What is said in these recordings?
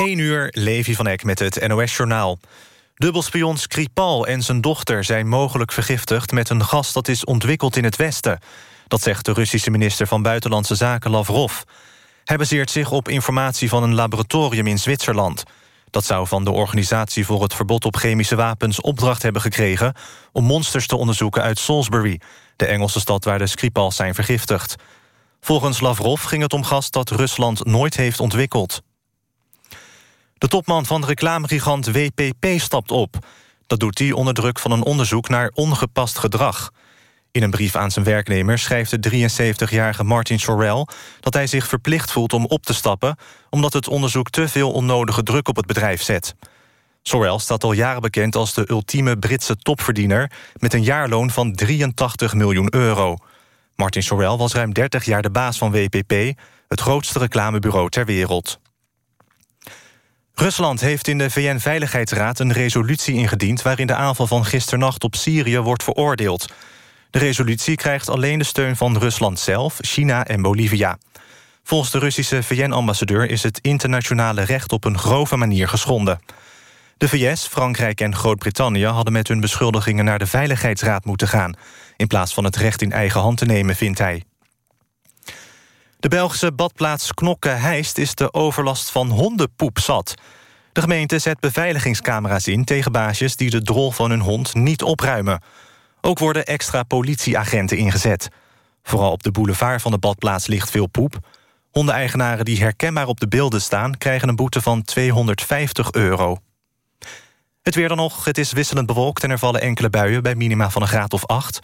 1 uur, Levi van Eck met het NOS-journaal. Dubbelspion Skripal en zijn dochter zijn mogelijk vergiftigd... met een gas dat is ontwikkeld in het Westen. Dat zegt de Russische minister van Buitenlandse Zaken Lavrov. Hij baseert zich op informatie van een laboratorium in Zwitserland. Dat zou van de Organisatie voor het Verbod op Chemische Wapens... opdracht hebben gekregen om monsters te onderzoeken uit Salisbury... de Engelse stad waar de Skripals zijn vergiftigd. Volgens Lavrov ging het om gas dat Rusland nooit heeft ontwikkeld. De topman van reclamegigant WPP stapt op. Dat doet hij onder druk van een onderzoek naar ongepast gedrag. In een brief aan zijn werknemer schrijft de 73-jarige Martin Sorrell... dat hij zich verplicht voelt om op te stappen... omdat het onderzoek te veel onnodige druk op het bedrijf zet. Sorrell staat al jaren bekend als de ultieme Britse topverdiener... met een jaarloon van 83 miljoen euro. Martin Sorrell was ruim 30 jaar de baas van WPP... het grootste reclamebureau ter wereld. Rusland heeft in de VN-veiligheidsraad een resolutie ingediend... waarin de aanval van gisternacht op Syrië wordt veroordeeld. De resolutie krijgt alleen de steun van Rusland zelf, China en Bolivia. Volgens de Russische VN-ambassadeur is het internationale recht op een grove manier geschonden. De VS, Frankrijk en Groot-Brittannië hadden met hun beschuldigingen naar de Veiligheidsraad moeten gaan... in plaats van het recht in eigen hand te nemen, vindt hij. De Belgische badplaats Knokke-Heist is de overlast van hondenpoep zat. De gemeente zet beveiligingscamera's in tegen baasjes... die de drol van hun hond niet opruimen. Ook worden extra politieagenten ingezet. Vooral op de boulevard van de badplaats ligt veel poep. Hondeneigenaren die herkenbaar op de beelden staan... krijgen een boete van 250 euro. Het weer dan nog. Het is wisselend bewolkt en er vallen enkele buien... bij minima van een graad of 8.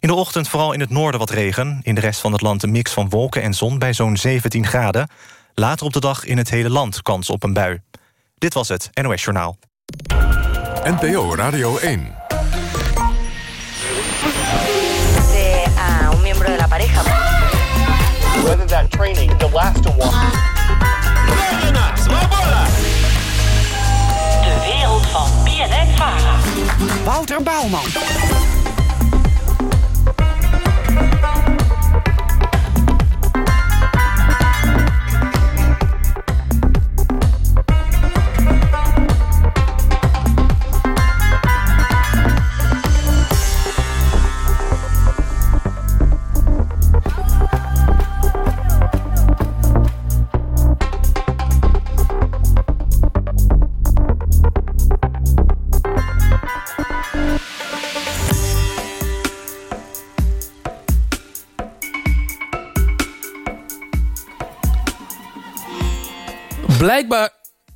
In de ochtend vooral in het noorden wat regen. In de rest van het land een mix van wolken en zon bij zo'n 17 graden. Later op de dag in het hele land kans op een bui. Dit was het NOS Journaal. NPO Radio 1. De a un miembro de la pareja. Whether that training, the last one. De wereld van BNN Vara. Wouter Bouwman. Blijkbaar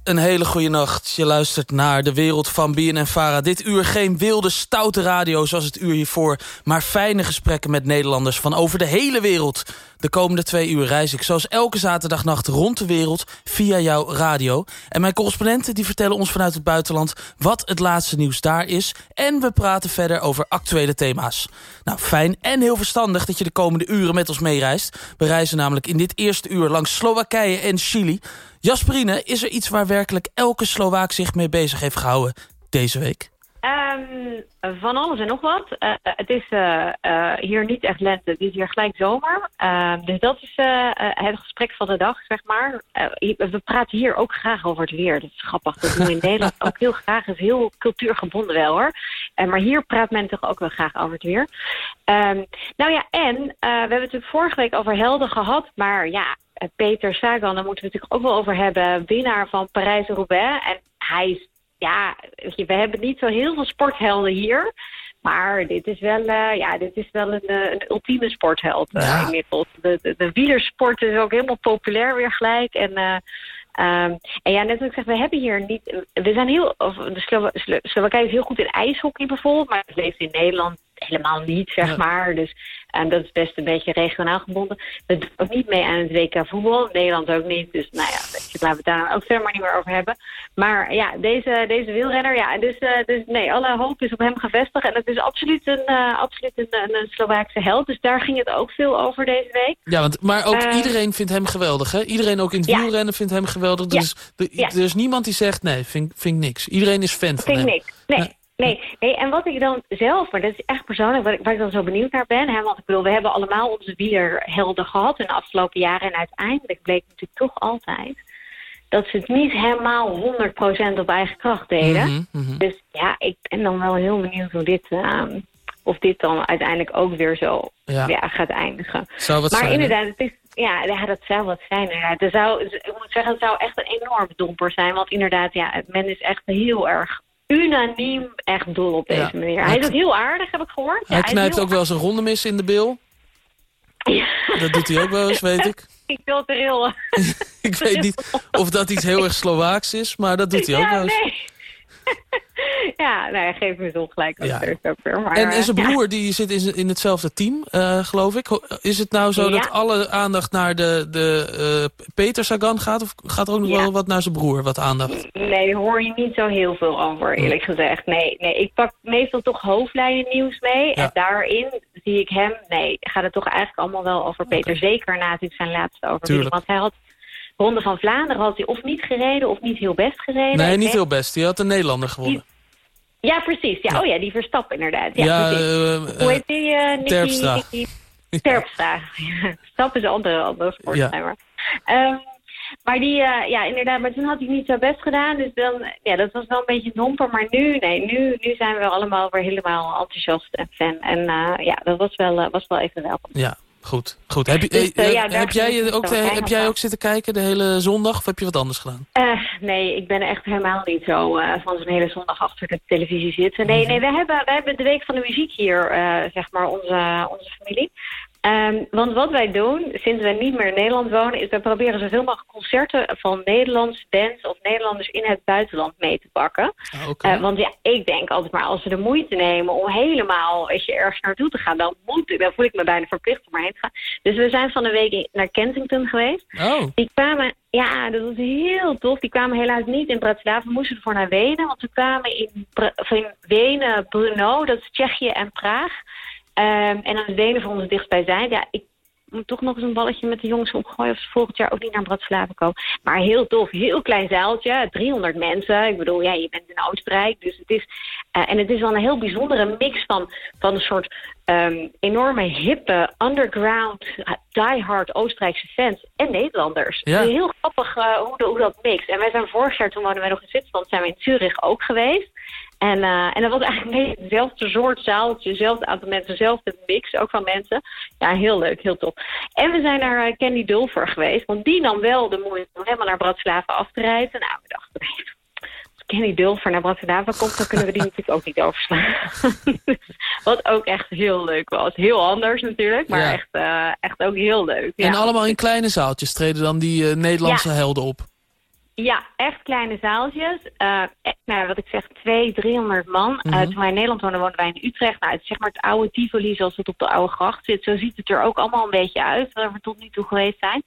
een hele goede nacht. Je luistert naar de wereld van BNN Vara. Dit uur geen wilde, stoute radio zoals het uur hiervoor... maar fijne gesprekken met Nederlanders van over de hele wereld. De komende twee uur reis ik zoals elke zaterdagnacht rond de wereld... via jouw radio. En mijn correspondenten die vertellen ons vanuit het buitenland... wat het laatste nieuws daar is. En we praten verder over actuele thema's. Nou, fijn en heel verstandig dat je de komende uren met ons meereist. We reizen namelijk in dit eerste uur langs Slowakije en Chili... Jasperine, is er iets waar werkelijk elke Slovaak zich mee bezig heeft gehouden deze week? Um, van alles en nog wat. Uh, het is uh, uh, hier niet echt lente, het is hier gelijk zomer. Ehm, dus dat is het gesprek van de dag, zeg maar. we praten hier ook graag over het weer. Dat is grappig. Dat doen we in Nederland ook heel graag. Het is heel cultuurgebonden wel hoor. maar hier praat men toch ook wel graag over het weer. Um, nou ja, en we hebben het natuurlijk vorige week over helden gehad. Maar ja, Peter Sagan, daar moeten we het natuurlijk ook wel over hebben. Winnaar van Parijs-Roubaix. En hij is ja, we hebben niet zo heel veel sporthelden hier. Maar dit is wel, uh, ja, dit is wel een, een ultieme sportheld ja. inmiddels. De, de, de, wielersport is ook helemaal populair weer gelijk. En, um, en ja, net als ik zeg, we hebben hier niet... We zijn heel... Of de Slo Slo Slowakije is heel goed in ijshockey bijvoorbeeld. Maar het leeft in Nederland helemaal niet, zeg ja. maar. Dus en dat is best een beetje regionaal gebonden. We doen ook niet mee aan het WK voetbal. Nederland ook niet. Dus nou ja, laten we het daar ook verder maar niet meer over hebben. Maar ja, deze, deze wielrenner, ja, dus, uh, dus nee, alle hoop is op hem gevestigd. En het is absoluut een, uh, absoluut een, een, een Slovaakse held. Dus daar ging het ook veel over deze week. Ja, want, maar ook uh, iedereen vindt hem geweldig, hè? Iedereen ook in het ja. wielrennen vindt hem geweldig. Dus ja. er is niemand die zegt, nee, vind, vind niks. Iedereen is fan van vind hem. Niks. Nee. Nee, nee, en wat ik dan zelf, maar dat is echt persoonlijk, waar ik, waar ik dan zo benieuwd naar ben. Hè, want ik bedoel, we hebben allemaal onze wielerhelden gehad in de afgelopen jaren. En uiteindelijk bleek natuurlijk toch altijd dat ze het niet helemaal 100% op eigen kracht deden. Mhm, mhm. Dus ja, ik ben dan wel heel benieuwd hoe dit, uh, of dit dan uiteindelijk ook weer zo Ja. ja. gaat eindigen. Zou wat maar zijn, inderdaad, het is, ja, ja, dat zou wat zijn. Inderdaad. Het zou, ik moet zeggen, het zou echt een enorme domper zijn. Want inderdaad, ja, men is echt heel erg unaniem echt dol op deze manier. Hij Hij is ook heel aardig, heb ik gehoord. Hij knijpt ook wel eens een ronde mis in de bil. Dat doet hij ook wel eens, weet ik. Ik wil rillen. Ik weet niet of dat iets heel erg Slovaaks is, maar dat doet hij ook ja, wel eens. nee. ja, nou ja, geef me zo gelijk. als Ja. er maar, En, en zijn eh, broer die zit in, in hetzelfde team, eh, geloof ik. Is het nou zo Ja. dat alle aandacht naar de, de eh, Peter Sagan gaat? Of gaat er ook nog wel wat naar zijn broer, wat aandacht? Nee, daar hoor je niet zo heel veel over, eerlijk gezegd. Nee, nee, ik pak meestal toch hoofdlijnen nieuws mee. En daarin zie ik hem, nee, gaat het toch eigenlijk allemaal wel over Peter. Zeker na natuurlijk zijn laatste overwinning. Want hij had Ronde van Vlaanderen had hij of niet gereden of niet heel best gereden. Nee, niet heel best. Die had een Nederlander gewonnen. Ja, precies. Ja, Oh ja, die Verstappen inderdaad. Ja, Ja, eh, Hoe heet die? eh Nicky, Terpstra. Nicky Terpstra. Ja, Stap is een andere, andere sporttimer. Ehm, maar die, eh, ja, inderdaad, maar toen had hij niet zo best gedaan. Dus dan, ja, dat was wel een beetje domper. Maar nu, nee, nu, nu zijn we allemaal weer helemaal enthousiast en fan. En ja, dat was wel, was wel even welkom. Ja, goed. goed. Heb, je, Dus, eh, eh, ja, heb, jij, ook, eh, heb jij ook zitten kijken de hele zondag? Of heb je wat anders gedaan? Eh, nee, ik ben echt helemaal niet zo eh, van zo'n hele zondag achter de televisie zitten. Nee, nee, we hebben, we hebben de Week van de Muziek hier, eh, zeg maar, onze, onze familie. Ehm, want wat wij doen, sinds wij niet meer in Nederland wonen... is we proberen zoveel mogelijk concerten van Nederlandse bands... of Nederlanders in het buitenland mee te pakken. Ah. Eh, want ja, ik denk altijd maar als ze de moeite nemen om helemaal weet je, ergens naartoe te gaan, dan moet dan voel ik me bijna verplicht om erheen te gaan. Dus we zijn van de week naar Kensington geweest. oh, Die kwamen, ja, dat was heel tof. Die kwamen helaas niet in Bratislava. We moesten ervoor naar Wenen, want we kwamen in, in Wenen, Brno, dat is Tsjechië en Praag. Ehm, en dan is Wenen voor ons dichtstbijzijn. Ja, ik moet toch nog eens een balletje met de jongens opgooien of ze volgend jaar ook niet naar Bratislava komen. Maar heel tof, heel klein zaaltje, 300 mensen. Ik bedoel, ja, je bent in Oostenrijk, dus het is... eh, en het is wel een heel bijzondere mix van, van een soort ehm, enorme hippe, underground, diehard Oostenrijkse fans en Nederlanders. Ja. Heel grappig eh, hoe, de- hoe dat mixt. En wij zijn vorig jaar, toen woonden wij nog in Zwitserland, zijn we in Zurich ook geweest. En, eh, en dat was eigenlijk hetzelfde soort zaaltje, hetzelfde aantal mensen, dezelfde mix, ook van mensen. Ja, heel leuk, heel tof. En we zijn naar eh, Candy Dulfer geweest, want die nam wel de moeite om helemaal naar Bratislava af te reizen. Nou, we dachten, nee, als Kenny Dulfer naar Bratislava komt, dan kunnen we die natuurlijk ook niet overslaan. Wat ook echt heel leuk was. Heel anders natuurlijk, maar Ja. echt, eh, echt ook heel leuk. Ja. En allemaal in kleine zaaltjes treden dan die Nederlandse helden op. Ja, echt kleine zaaltjes. Eh, echt, nou, wat ik zeg, 200, 300 man. Mhm. toen wij in Nederland woonden, woonden wij in Utrecht. Nou, het is zeg maar het oude Tivoli zoals het op de oude gracht zit. Zo ziet het er ook allemaal een beetje uit, waar we tot nu toe geweest zijn.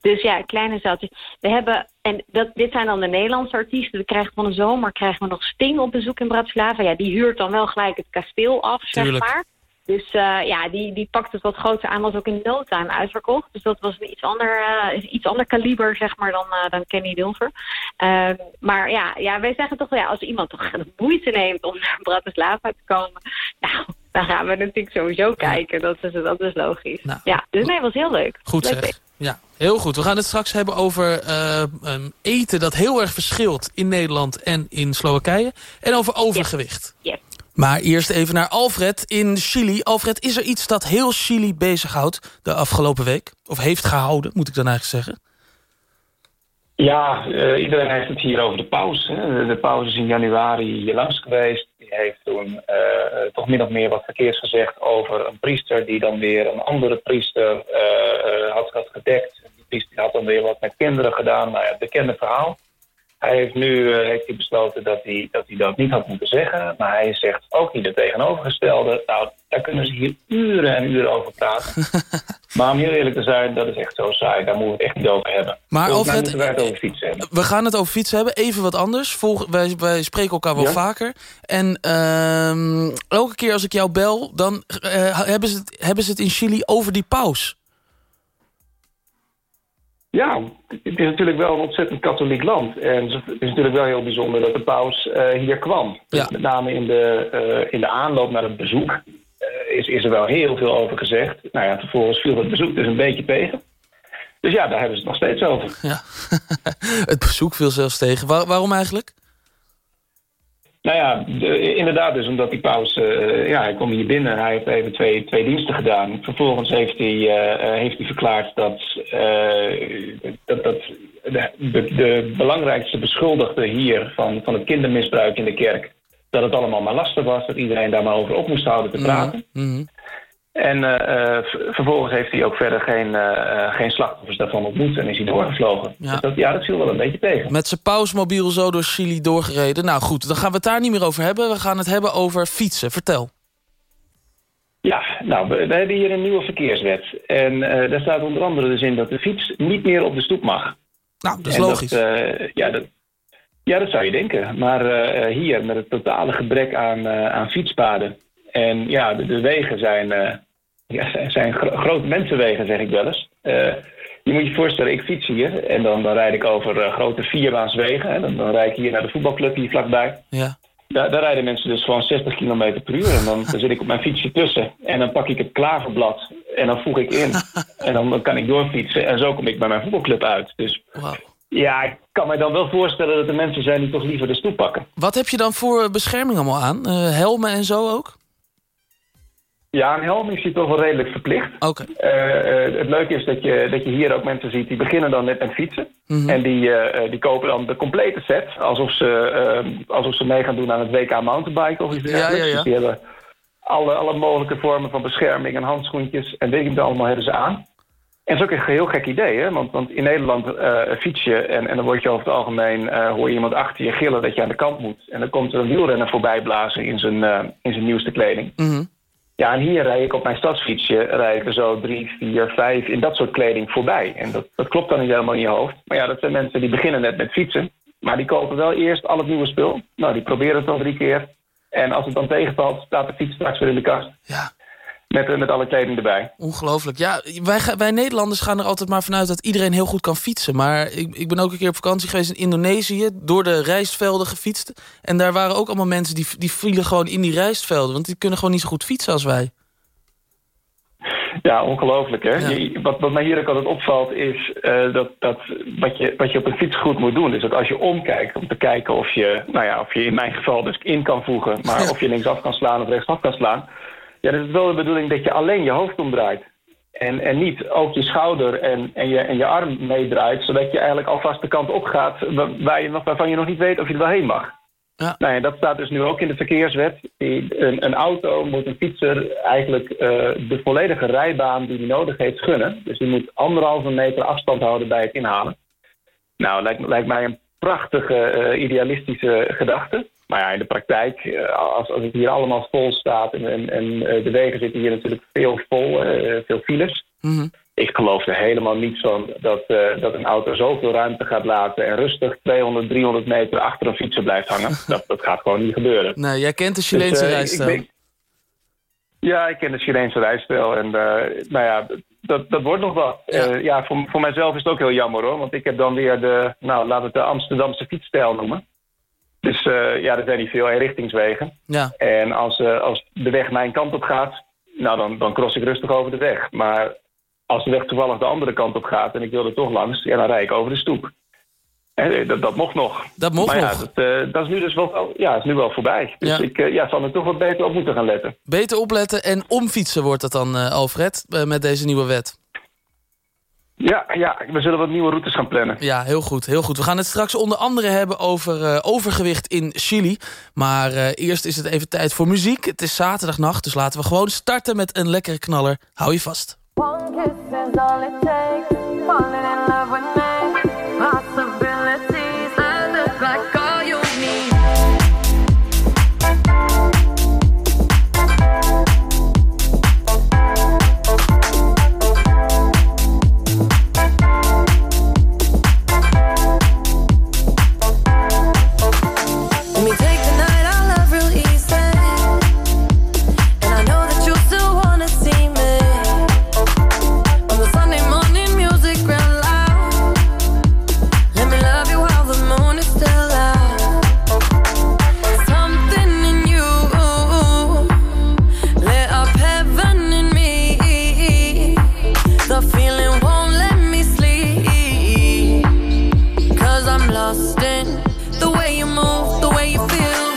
Dus ja, kleine zaaltjes. We hebben, en dat, dit zijn dan de Nederlandse artiesten. We krijgen van de zomer krijgen we nog Sting op bezoek in Bratislava. Ja, die huurt dan wel gelijk het kasteel af, Tuurlijk. zeg maar. Dus eh, ja, die, die pakt het wat groter aan, was ook in no time uitverkocht. Dus dat was een iets ander, eh, iets ander kaliber, zeg maar, dan, eh, dan Kenny Dulfer. Ehm, maar ja, ja, wij zeggen toch wel, ja, als iemand toch de moeite neemt om naar Bratislava te komen, nou, dan gaan we natuurlijk sowieso kijken. Dat is, dat is logisch. Nou, ja, dus nee, was heel leuk. Goed Leuk zeg. Ja, heel goed. We gaan het straks hebben over ehm, eten dat heel erg verschilt in Nederland en in Slowakije. En over overgewicht. Yes. Maar eerst even naar Alfred in Chili. Alfred, is er iets dat heel Chili bezighoudt de afgelopen week? Of heeft gehouden, moet ik dan eigenlijk zeggen? Ja, eh, iedereen heeft het hier over de paus. Hè. De paus is in januari hier langs geweest. Die heeft toen eh, eh, toch min of meer wat verkeers gezegd over een priester... die dan weer een andere priester had, had gedekt. Die priester had dan weer wat met kinderen gedaan. Nou ja, bekende verhaal. Hij heeft nu eh, heeft hij besloten dat hij, dat hij dat niet had moeten zeggen. Maar hij zegt ook niet het tegenovergestelde. Nou, daar kunnen ze hier uren en uren over praten. maar om heel eerlijk te zijn, dat is echt zo saai. Daar moeten we het echt niet over hebben. Maar Alfred, moeten wij het over fietsen hebben. We gaan het over fietsen hebben. Even wat anders. Volg, wij, wij spreken elkaar wel Ja? vaker. En ehm, elke keer als ik jou bel, dan eh, hebben, ze het, hebben ze het in Chili over die paus. Ja, het is natuurlijk wel een ontzettend katholiek land. En het is natuurlijk wel heel bijzonder dat de paus eh, hier kwam. Ja. Met name in de, eh, in de aanloop naar het bezoek eh, is, is er wel heel veel over gezegd. Nou ja, vervolgens viel het bezoek dus een beetje tegen. Dus ja, daar hebben ze het nog steeds over. Ja. het bezoek viel zelfs tegen. waarom eigenlijk? Nou ja, de, inderdaad dus omdat die paus... Uh, ja, hij kwam hier binnen, hij heeft even twee, twee diensten gedaan. Vervolgens heeft hij, uh, heeft hij verklaard dat, uh, dat, dat de, de, belangrijkste beschuldigde hier... Van, van het kindermisbruik in de kerk... dat het allemaal maar lastig was, dat iedereen daar maar over op moest houden te mhm, praten. Mm -hmm. En uh, vervolgens heeft hij ook verder geen, uh, geen slachtoffers daarvan ontmoet en is hij doorgevlogen. Ja. Dus dat, ja, dat viel wel een beetje tegen. Met zijn pausmobiel zo door Chili doorgereden. Nou goed, dan gaan we het daar niet meer over hebben. We gaan het hebben over fietsen. Vertel. Ja, nou, we, we hebben hier een nieuwe verkeerswet. En daar staat onder andere dus in dat de fiets niet meer op de stoep mag. Nou, dat is logisch. Dat, ja, dat, ja, dat zou je denken. Maar hier, met het totale gebrek aan, aan fietspaden... En ja, de, de wegen zijn ja, zijn gro grote mensenwegen, zeg ik wel eens. Uh, je moet je voorstellen, ik fiets hier en dan, dan rijd ik over uh, grote vierbaanswegen. Hè. Dan, dan rijd ik hier naar de voetbalclub hier vlakbij. Ja. Daar, daar rijden mensen dus gewoon 60 km per uur. En dan, dan zit ik op mijn fietsje tussen. En dan pak ik het klaverblad en dan voeg ik in. en dan, dan kan ik doorfietsen. En zo kom ik bij mijn voetbalclub uit. Dus wow. ja, ik kan me dan wel voorstellen dat er mensen zijn die toch liever de stoep pakken. Wat heb je dan voor bescherming allemaal aan? Uh, helmen en zo ook? Ja, een helm is hier toch wel redelijk verplicht. Okay. Uh, uh, het leuke is dat je, dat je hier ook mensen ziet die beginnen dan net met fietsen. Mm -hmm. En die, uh, die kopen dan de complete set. Alsof ze, alsof ze mee gaan doen aan het WK mountainbike of iets dergelijks. Ja, ja, ja. Dus die hebben alle, alle mogelijke vormen van bescherming en handschoentjes en weet ik allemaal hebben ze aan. En dat is ook een heel gek idee, hè? Want, want in Nederland fiets je en, en dan word je over het algemeen... hoor je iemand achter je gillen dat je aan de kant moet. En dan komt er een wielrenner voorbij blazen in zijn, in zijn nieuwste kleding. Mm -hmm. Ja, en hier rijd ik op mijn stadsfietsje, rijd ik er zo drie, vier, vijf in dat soort kleding voorbij. En dat, dat klopt dan niet helemaal in je hoofd. Maar ja, dat zijn mensen die beginnen net met fietsen. Maar die kopen wel eerst al het nieuwe spul. Nou, die proberen het dan drie keer. En als het dan tegenvalt, staat de fiets straks weer in de kast. Ja. Met, met alle kleding erbij. Ongelooflijk. Ja, wij, wij Nederlanders gaan er altijd maar vanuit dat iedereen heel goed kan fietsen. Maar ik, ik ben ook een keer op vakantie geweest in Indonesië. Door de rijstvelden gefietst. En daar waren ook allemaal mensen die, die vielen gewoon in die rijstvelden. Want die kunnen gewoon niet zo goed fietsen als wij. Ja, ongelooflijk hè. Je, wat, wat mij hier ook altijd opvalt is uh, dat, dat wat, je, wat je op een fiets goed moet doen... is dat als je omkijkt om te kijken of je, nou ja, of je in mijn geval dus in kan voegen... maar ja. of je linksaf kan slaan of rechtsaf kan slaan ja, dat is wel de bedoeling dat je alleen je hoofd omdraait. En, en niet ook je schouder en, en, je, en je arm meedraait... zodat je eigenlijk alvast de kant op gaat waar je nog, waarvan je nog niet weet of je er wel heen mag. Ja. Nou ja, dat staat dus nu ook in de verkeerswet. Een, een auto moet een fietser eigenlijk uh, de volledige rijbaan die hij nodig heeft gunnen. Dus die moet anderhalve meter afstand houden bij het inhalen. Nou, lijkt, lijkt mij een prachtige uh, idealistische gedachte. Maar ja, in de praktijk, eh, als, als het hier allemaal vol staat... en, en, en de wegen zitten hier natuurlijk veel vol, uh, veel files... Mm -hmm. Ik geloof er helemaal niet van dat, uh, dat een auto zoveel ruimte gaat laten... en rustig 200, 300 meter achter een fietser blijft hangen. dat, dat gaat gewoon niet gebeuren. Nee, jij kent de Chileense dus, uh, rijstijl. Ik ben... Ja, ik ken de Chileense rijstijl. En nou ja, dat, dat wordt nog wat. Ja, ja voor, voor mijzelf is het ook heel jammer hoor. Want ik heb dan weer de, nou laten we het de Amsterdamse fietsstijl noemen. Dus uh, ja, er zijn niet veel eenrichtingswegen. Ja. En als, uh, als de weg mijn kant op gaat, nou dan, dan cross ik rustig over de weg. Maar als de weg toevallig de andere kant op gaat en ik wil er toch langs, ja, dan rijd ik over de stoep. En dat, dat mocht nog. Dat mocht maar ja, nog. Dat, uh, dat, is nu dus wel, ja, is nu wel voorbij. Dus Ja. ik ja, zal er toch wat beter op moeten gaan letten. Beter opletten en omfietsen wordt dat dan, eh, Alfred, eh, met deze nieuwe wet. Ja, ja, we zullen wat nieuwe routes gaan plannen. Ja, heel goed, heel goed. We gaan het straks onder andere hebben over eh, overgewicht in Chili. Maar eh, eerst is het even tijd voor muziek. Het is zaterdagnacht, dus laten we gewoon starten met een lekkere knaller. Hou je vast. One kiss is all it takes. The way you move, the way you feel.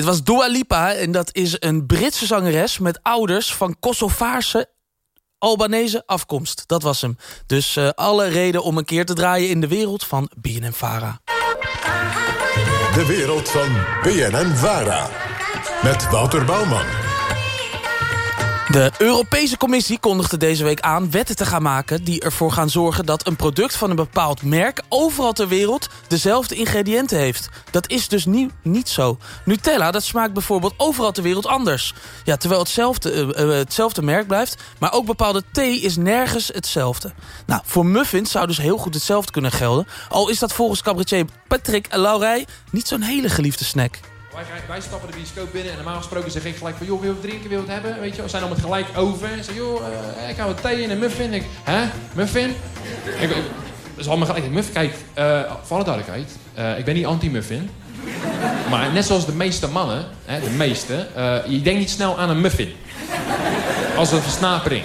Dit was Dua Lipa en dat is een Britse zangeres... met ouders van Kosovaarse Albanese afkomst. Dat was hem. Dus eh, alle reden om een keer te draaien in de wereld van BNN Vara. De wereld van BNN Vara. Met Wouter Bouwman. De Europese Commissie kondigde deze week aan wetten te gaan maken... die ervoor gaan zorgen dat een product van een bepaald merk... overal ter wereld dezelfde ingrediënten heeft. Dat is dus niet, niet zo. Nutella, dat smaakt bijvoorbeeld overal ter wereld anders. Ja, terwijl hetzelfde, eh, eh, hetzelfde merk blijft. Maar ook bepaalde thee is nergens hetzelfde. Nou, voor muffins zou dus heel goed hetzelfde kunnen gelden. Al is dat volgens cabaretier Patrick Laurij... niet zo'n hele geliefde snack. Wij, wij stappen de bioscoop binnen en normaal gesproken zeg ik gelijk van... joh, wil je wat drinken, wil je hebben? Weet je, we zijn allemaal gelijk over. Zeg joh, eh, ik hou wat thee en een muffin. Ik, hè? Muffin? Ik, is allemaal gelijk. Muffin, kijk, eh, voor alle duidelijkheid. eh, ik ben niet anti-muffin. Maar net zoals de meeste mannen, hè, de meeste... je denkt niet snel aan een muffin. Als een versnapering.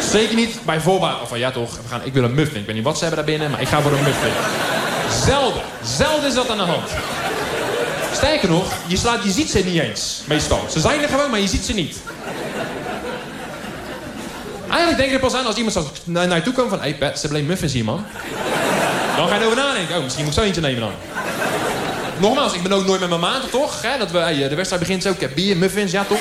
Zeker niet bij voorbaat. Of van ja toch, we gaan, ik wil een muffin. Ik weet niet wat ze hebben daar binnen, maar ik ga voor een muffin. Zelden. Zelden is dat aan de hand. Sterker nog, je, slaat, je ziet ze niet eens, meestal. Ze zijn er gewoon, maar je ziet ze niet. Eigenlijk denk ik er pas aan als iemand zo naar, je toe komt van... Hé hey Pat, ze alleen muffins hier, man. Dan ga je erover nadenken. Oh, misschien moet ik zo eentje nemen dan. Nogmaals, ik ben ook nooit met mijn maat, toch? Hè? Dat we, hey, de wedstrijd begint zo. Ik heb bier, muffins, ja toch?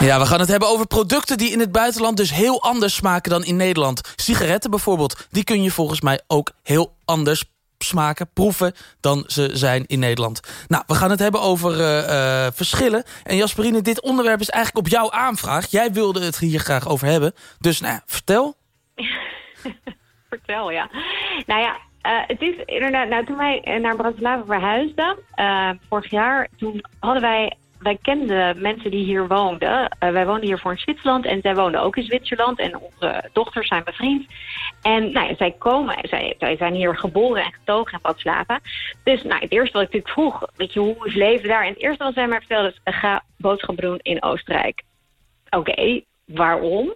Ja, we gaan het hebben over producten die in het buitenland dus heel anders smaken dan in Nederland. Sigaretten bijvoorbeeld, die kun je volgens mij ook heel anders smaken, proeven dan ze zijn in Nederland. Nou, we gaan het hebben over eh, eh, verschillen. En Jasperine, dit onderwerp is eigenlijk op jouw aanvraag. Jij wilde het hier graag over hebben. Dus nou, vertel. Vertel, ja. Nou ja, eh, het is inderdaad... Nou, toen wij naar Bratislava verhuisden, vorig jaar... toen hadden wij... Wij kenden mensen die hier woonden. Eh, wij woonden hier voor in Zwitserland en zij woonden ook in Zwitserland. En onze dochters zijn bevriend. En nou zij komen, zij, zij zijn hier geboren en getogen in Bratislava. Dus nou, het eerste wat ik natuurlijk vroeg, weet je, hoe is leven daar? En het eerste wat zij mij vertelde eh, ga boodschappen doen in Oostenrijk. Oké, waarom?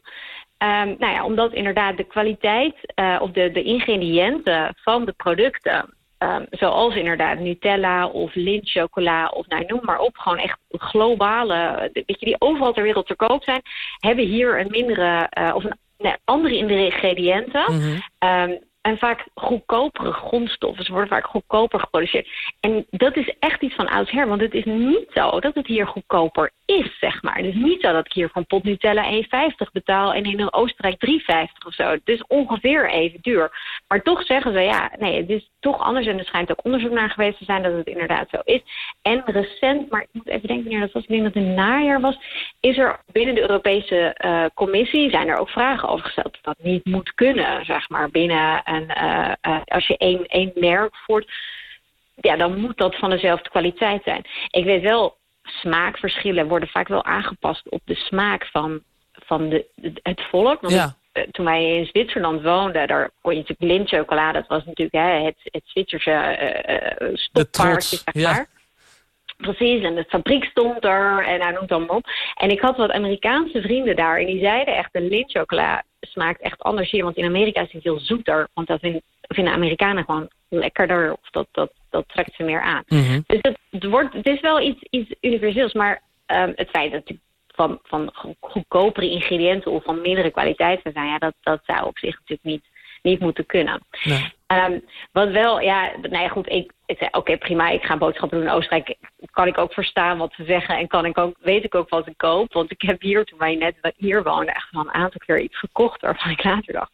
Ehm, nou ja, omdat inderdaad de kwaliteit uh, of de, de ingrediënten van de producten... Um, zoals inderdaad Nutella of lintchocola of nou, noem maar op. Gewoon echt globale, weet je, die overal ter wereld te koop zijn. Hebben hier een mindere uh, of een nee, andere ingrediënten. Mm -hmm. um, en vaak goedkopere grondstoffen. Ze worden vaak goedkoper geproduceerd. En dat is echt iets van oudsher. Want het is niet zo dat het hier goedkoper is, zeg maar. Is niet zo dat ik hier van pot Nutella 1,50 betaal... en in Oostenrijk 3,50 of zo. Het is ongeveer even duur. Maar toch zeggen ze, ja, nee, het is toch anders. En er schijnt ook onderzoek naar geweest te zijn dat het inderdaad zo is. En recent, maar ik moet even denken wanneer dat was... ik denk dat het een najaar was... is er binnen de Europese uh, Commissie... zijn er ook vragen over gesteld dat dat niet moet kunnen, zeg maar, binnen... En uh, uh, als je één, één merk voert, ja, dan moet dat van dezelfde kwaliteit zijn. Ik weet wel, smaakverschillen worden vaak wel aangepast op de smaak van, van de, het volk. Want ja. ik, toen wij in Zwitserland woonden, daar kon je natuurlijk lintchocolade. Dat was natuurlijk hè, het, het Zwitserse uh, stoppaardje, zeg maar. Ja. Precies, en de fabriek stond er en hij noemt dan op. En ik had wat Amerikaanse vrienden daar en die zeiden echt, de lintchocola smaakt echt anders hier. Want in Amerika is het veel zoeter, want dat vinden, vinden Amerikanen gewoon lekkerder. Of dat, dat, dat trekt ze meer aan. Mm -hmm. Dus het, het, wordt, het is wel iets, iets universeels, maar um, het feit dat het van, van goedkopere ingrediënten of van mindere kwaliteit zou zijn, ja, dat, dat zou op zich natuurlijk niet, niet moeten kunnen. Nee. Um, wat wel, ja, nou ja, goed, ik, ik zei, oké, okay, prima, ik ga boodschappen doen in Oostenrijk. Kan ik ook verstaan wat ze zeggen en kan ik ook, weet ik ook wat ik koop. Want ik heb hier, toen wij net hier woonden, echt wel een aantal keer iets gekocht waarvan ik later dacht.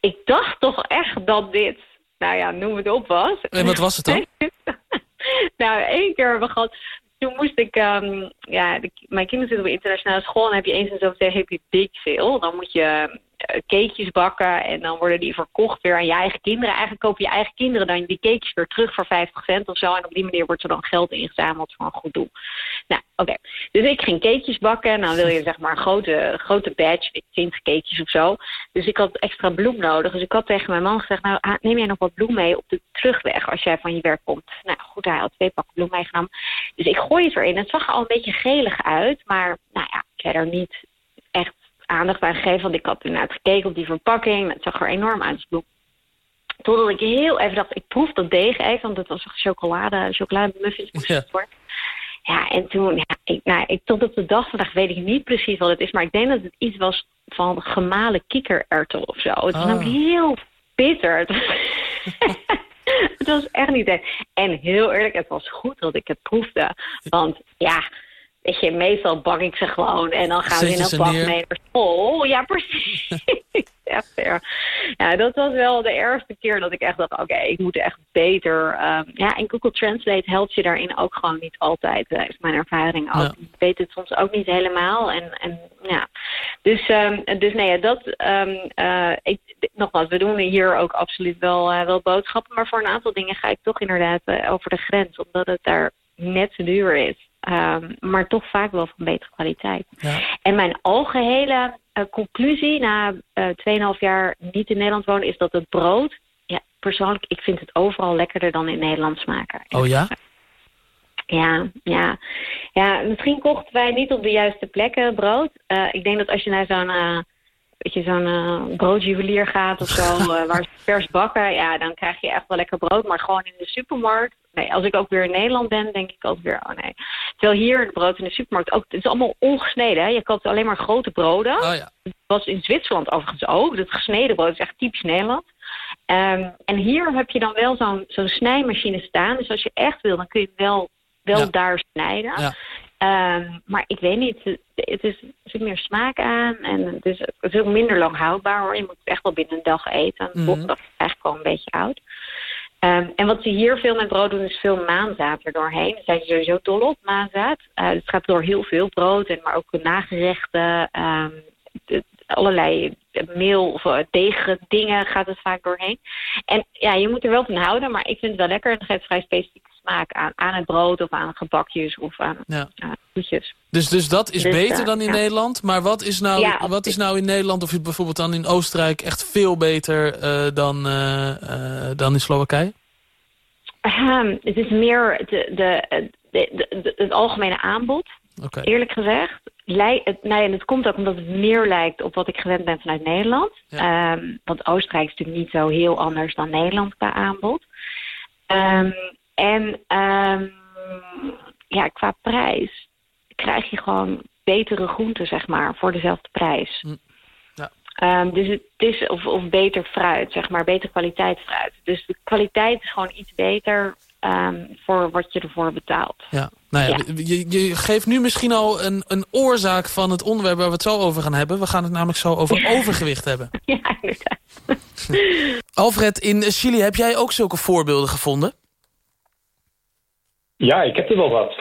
Ik dacht toch echt dat dit, nou ja, noem het op was. En wat was het dan? nou, één keer hebben we gehad, toen moest ik, um, ja, de, mijn kinderen zitten op internationale school en heb je eens en zo heb je dik veel. Dan moet je cakejes bakken en dan worden die verkocht weer aan je eigen kinderen. Eigenlijk koop je eigen kinderen dan die cakejes weer terug voor 50 cent of zo. En op die manier wordt er dan geld ingezameld voor een goed doel. Nou, oké. Dus ik ging cakejes bakken en dan wil je zeg maar een grote, grote batch, 20 cakejes of zo. Dus ik had extra bloem nodig. Dus ik had tegen mijn man gezegd, nou neem jij nog wat bloem mee op de terugweg als jij van je werk komt. Nou goed, hij had twee pakken bloem meegenomen. Dus ik gooi het erin. Het zag er al een beetje gelig uit, maar nou ja, verder niet aandacht aan gegeven. Want ik had inderdaad gekeken op die verpakking. Het zag er enorm uit. Totdat ik heel even dacht, ik proef dat deeg even. Want het was chocolade, chocolademuffins Ja. Ja, en toen, ja, ik, nou, ik, tot op de dag vandaag weet ik niet precies wat het is. Maar ik denk dat het iets was van gemalen kikkererwten of zo. Het was Ah. namelijk heel bitter. Het was, het was echt niet. En heel eerlijk, het was goed dat ik het proefde. Want ja, weet je, meestal bak ik ze gewoon en dan gaan Zet we in ze een bak neer? mee naar school. Ja, precies. echt. Ja, dat was wel de ergste keer dat ik echt dacht, oké, ik moet echt beter. ehm, ja, en Google Translate helpt je daarin ook gewoon niet altijd, eh, is mijn ervaring ook. Ja. Ik weet het soms ook niet helemaal. En, en ja, dus, ehm, dus nee, dat, ehm, eh, ik, nogmaals, we doen hier ook absoluut wel, eh, wel boodschappen, maar voor een aantal dingen ga ik toch inderdaad over de grens, omdat het daar net te duur is. Ehm, maar toch vaak wel van betere kwaliteit. Ja. En mijn algehele eh, conclusie na eh 2,5 jaar niet in Nederland wonen... is dat het brood, ja, persoonlijk, ik vind het overal lekkerder dan in Nederland smaken. Oh ja? Ja, ja. ja, misschien kochten wij niet op de juiste plekken brood. Eh, ik denk dat als je naar zo'n weet je, zo'n eh, broodjuwelier gaat of zo, eh, waar ze vers bakken, ja, dan krijg je echt wel lekker brood. Maar gewoon in de supermarkt, nee, als ik ook weer in Nederland ben, denk ik altijd weer, oh nee. Terwijl hier het brood in de supermarkt ook, het is allemaal ongesneden. Hè? Je koopt alleen maar grote broden. Oh ja. Dat was in Zwitserland overigens ook. Dat gesneden brood is echt typisch Nederland. Ehm, en hier heb je dan wel zo'n zo'n snijmachine staan. Dus als je echt wil, dan kun je wel, wel Ja. daar snijden. Ja. Ehm, maar ik weet niet, het, is, er zit meer smaak aan en het is, het is ook minder lang houdbaar hoor. Je moet het echt wel binnen een dag eten. Mm Dat is eigenlijk al een beetje oud. Ehm, en wat ze hier veel met brood doen, is veel maanzaad er doorheen. Daar zijn ze sowieso dol op, maanzaad. Eh, het gaat door heel veel brood, en maar ook nagerechten. de- allerlei meel of eh, deeg dingen gaat het vaak doorheen. En ja, je moet er wel van houden, maar ik vind het wel lekker. Het geeft vrij specifieke smaak aan, aan het brood of aan gebakjes of aan Ja. aan toetjes. Dus, dus dat is Dus, beter eh, dan in ja. Nederland. Maar wat is, nou, Ja, wat is nou in Nederland of bijvoorbeeld dan in Oostenrijk echt veel beter eh, dan, eh, dan in Slowakije? Ahem, het is meer de, de, de, het algemene aanbod. Eerlijk gezegd, lij- het, nou ja, en het komt ook omdat het meer lijkt op wat ik gewend ben vanuit Nederland. Ehm, want Oostenrijk is natuurlijk niet zo heel anders dan Nederland qua aanbod. Ehm, en ehm, ja, qua prijs krijg je gewoon betere groenten, zeg maar, voor dezelfde prijs. Ja. Ehm, dus het is, of, of beter fruit, zeg maar, betere kwaliteit fruit. Dus de kwaliteit is gewoon iets beter ehm, voor wat je ervoor betaalt. Ja. Nou ja, Ja. Je, je geeft nu misschien al een, een oorzaak van het onderwerp waar we het zo over gaan hebben. We gaan het namelijk zo over overgewicht hebben. Ja, inderdaad. Alfred, in Chili heb jij ook zulke voorbeelden gevonden? Ja, ik heb er wel wat.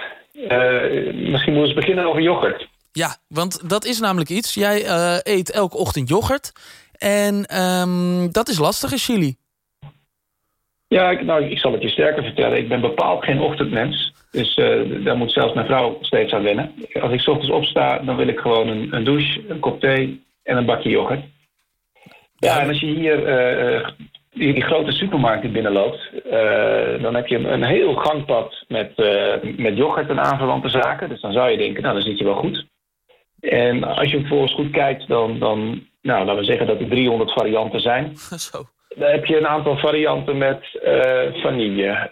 Eh, misschien moeten we beginnen over yoghurt. Ja, want dat is namelijk iets. Jij eh, eet elke ochtend yoghurt. En ehm, dat is lastig in Chili. Ja, ik, nou, ik zal het je sterker vertellen. Ik ben bepaald geen ochtendmens. Dus eh, daar moet zelfs mijn vrouw steeds aan wennen. Als ik ochtends opsta, dan wil ik gewoon een, een douche, een kop thee en een bakje yoghurt. Ja, en als je hier die, die grote supermarkten binnenloopt... eh, dan heb je een heel gangpad met, eh, met yoghurt en aanverwante zaken. Dus dan zou je denken, nou, dan zit je wel goed. En als je vervolgens goed kijkt, dan, dan nou, laten we zeggen dat er 300 varianten zijn. Zo. Dan heb je een aantal varianten met eh, vanille,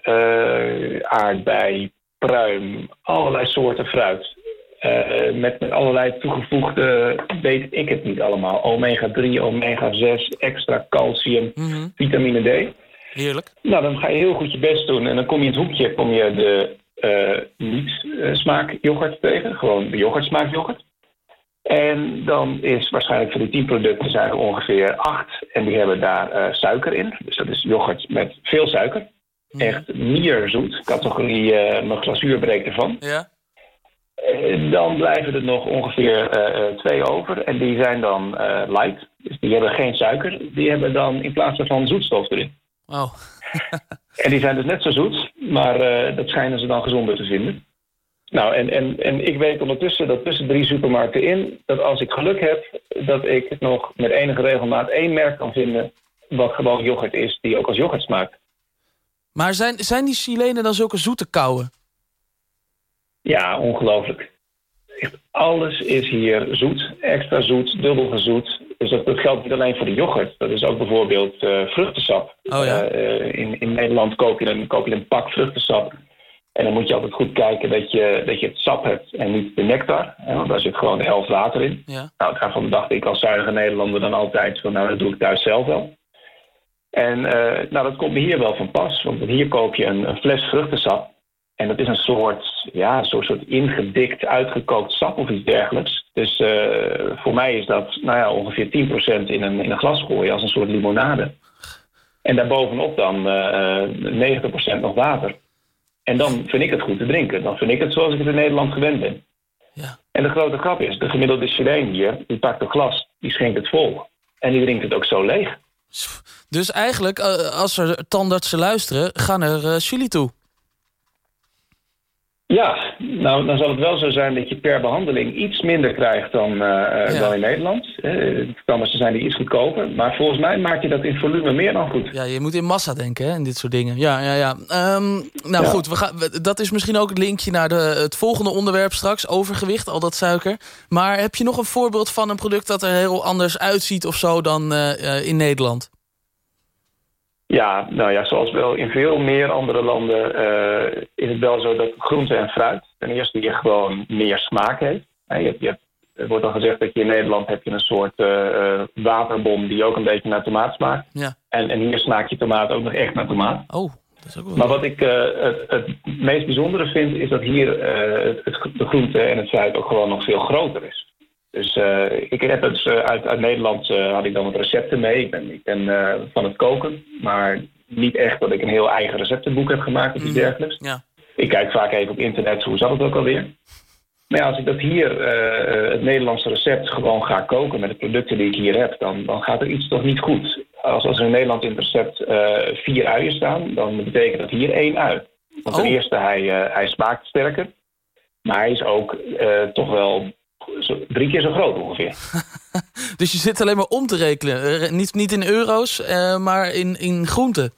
aardbei, pruim, allerlei soorten fruit. Eh, met, met allerlei toegevoegde, weet ik het niet allemaal. Omega-3, omega-6, extra calcium, vitamine D. Heerlijk. Nou, dan ga je heel goed je best doen. En dan kom je in het hoekje kom je de eh niet-smaak yoghurt tegen. Gewoon de yoghurtsmaak yoghurt. En dan is waarschijnlijk van die 10 producten zijn er ongeveer 8. En die hebben daar eh, suiker in. Dus dat is yoghurt met veel suiker. Echt mierzoet. Categorie eh mijn glazuur breekt ervan. Ja. Dan blijven er nog ongeveer eh, eh, twee over. En die zijn dan eh, light. Dus die hebben geen suiker. Die hebben dan in plaats daarvan zoetstof erin. Oh. En die zijn dus net zo zoet, maar dat schijnen ze dan gezonder te vinden. Nou, en, en, en ik weet ondertussen dat tussen drie supermarkten in, dat als ik geluk heb, dat ik nog met enige regelmaat één merk kan vinden wat gewoon yoghurt is, die ook als yoghurt smaakt. Maar zijn, zijn die Chilenen dan zulke zoete kouwen? Ja, ongelooflijk. Echt alles is hier zoet, extra zoet, dubbel gezoet. Dus dat, dat geldt niet alleen voor de yoghurt. Dat is ook bijvoorbeeld eh, vruchtensap. Oh ja. Eh, eh, in, in Nederland koop je, een, koop je een pak vruchtensap. En dan moet je altijd goed kijken dat je, dat je het sap hebt en niet de nectar. Hè, want daar zit gewoon de helft water in. Ja. Nou, daarvan dacht ik als zuinige Nederlander dan altijd van... nou, dat doe ik thuis zelf wel. En nou, dat komt me hier wel van pas. Want hier koop je een, een fles vruchtensap. En dat is een soort, ja, een soort, ingedikt, uitgekookt sap of iets dergelijks. Dus eh, voor mij is dat nou ja, ongeveer 10% in een, in een glas gooien als een soort limonade. En daarbovenop dan eh 90% nog water. En dan vind ik het goed te drinken. Dan vind ik het zoals ik het in Nederland gewend ben. Ja. En de grote grap is, de gemiddelde Chileen hier, die pakt een glas, die schenkt het vol. En die drinkt het ook zo leeg. Dus eigenlijk, eh, als er tandartsen luisteren, gaan er eh, Chili toe. Ja, nou dan zal het wel zo zijn dat je per behandeling iets minder krijgt dan, eh, eh, Ja. dan in Nederland. Eh, Tandartsen zijn die iets goedkoper. Maar volgens mij maak je dat in volume meer dan goed. Ja, je moet in massa denken, hè, en dit soort dingen. Ja, ja, ja. Ehm, nou Ja. goed, we gaan, we- dat is misschien ook het linkje naar de, het volgende onderwerp straks. Overgewicht, al dat suiker. Maar heb je nog een voorbeeld van een product dat er heel anders uitziet of zo dan in Nederland? Ja, nou ja, zoals wel in veel meer andere landen eh, is het wel zo dat groente en fruit ten eerste hier gewoon meer smaak heeft. Je hebt, je hebt, er wordt al gezegd dat je in Nederland heb je een soort eh, waterbom die ook een beetje naar tomaat smaakt. Ja. En, en hier smaakt je tomaat ook nog echt naar tomaat. Oh, dat is ook wel... Maar wat ik het, het meest bijzondere vind, is dat hier het- de groente en het fruit ook gewoon nog veel groter is. Dus eh, ik heb het eh, uit, uit Nederland eh, had ik dan wat recepten mee. Ik ben, ik ben van het koken, maar niet echt dat ik een heel eigen receptenboek heb gemaakt of iets dergelijks. Ja. Ik kijk vaak even op internet, hoe zat het ook alweer. Maar ja, als ik dat hier, het Nederlandse recept, gewoon ga koken met de producten die ik hier heb, dan, dan gaat er iets toch niet goed. Als, als er in Nederland in het recept vier uien staan, dan betekent dat hier één ui. Want ten Oh. eerste, hij, hij smaakt sterker, maar hij is ook toch wel zo- drie keer zo groot ongeveer. Dus je zit alleen maar om te rekenen. Eh, niet, niet in euro's, eh, maar in, in groenten.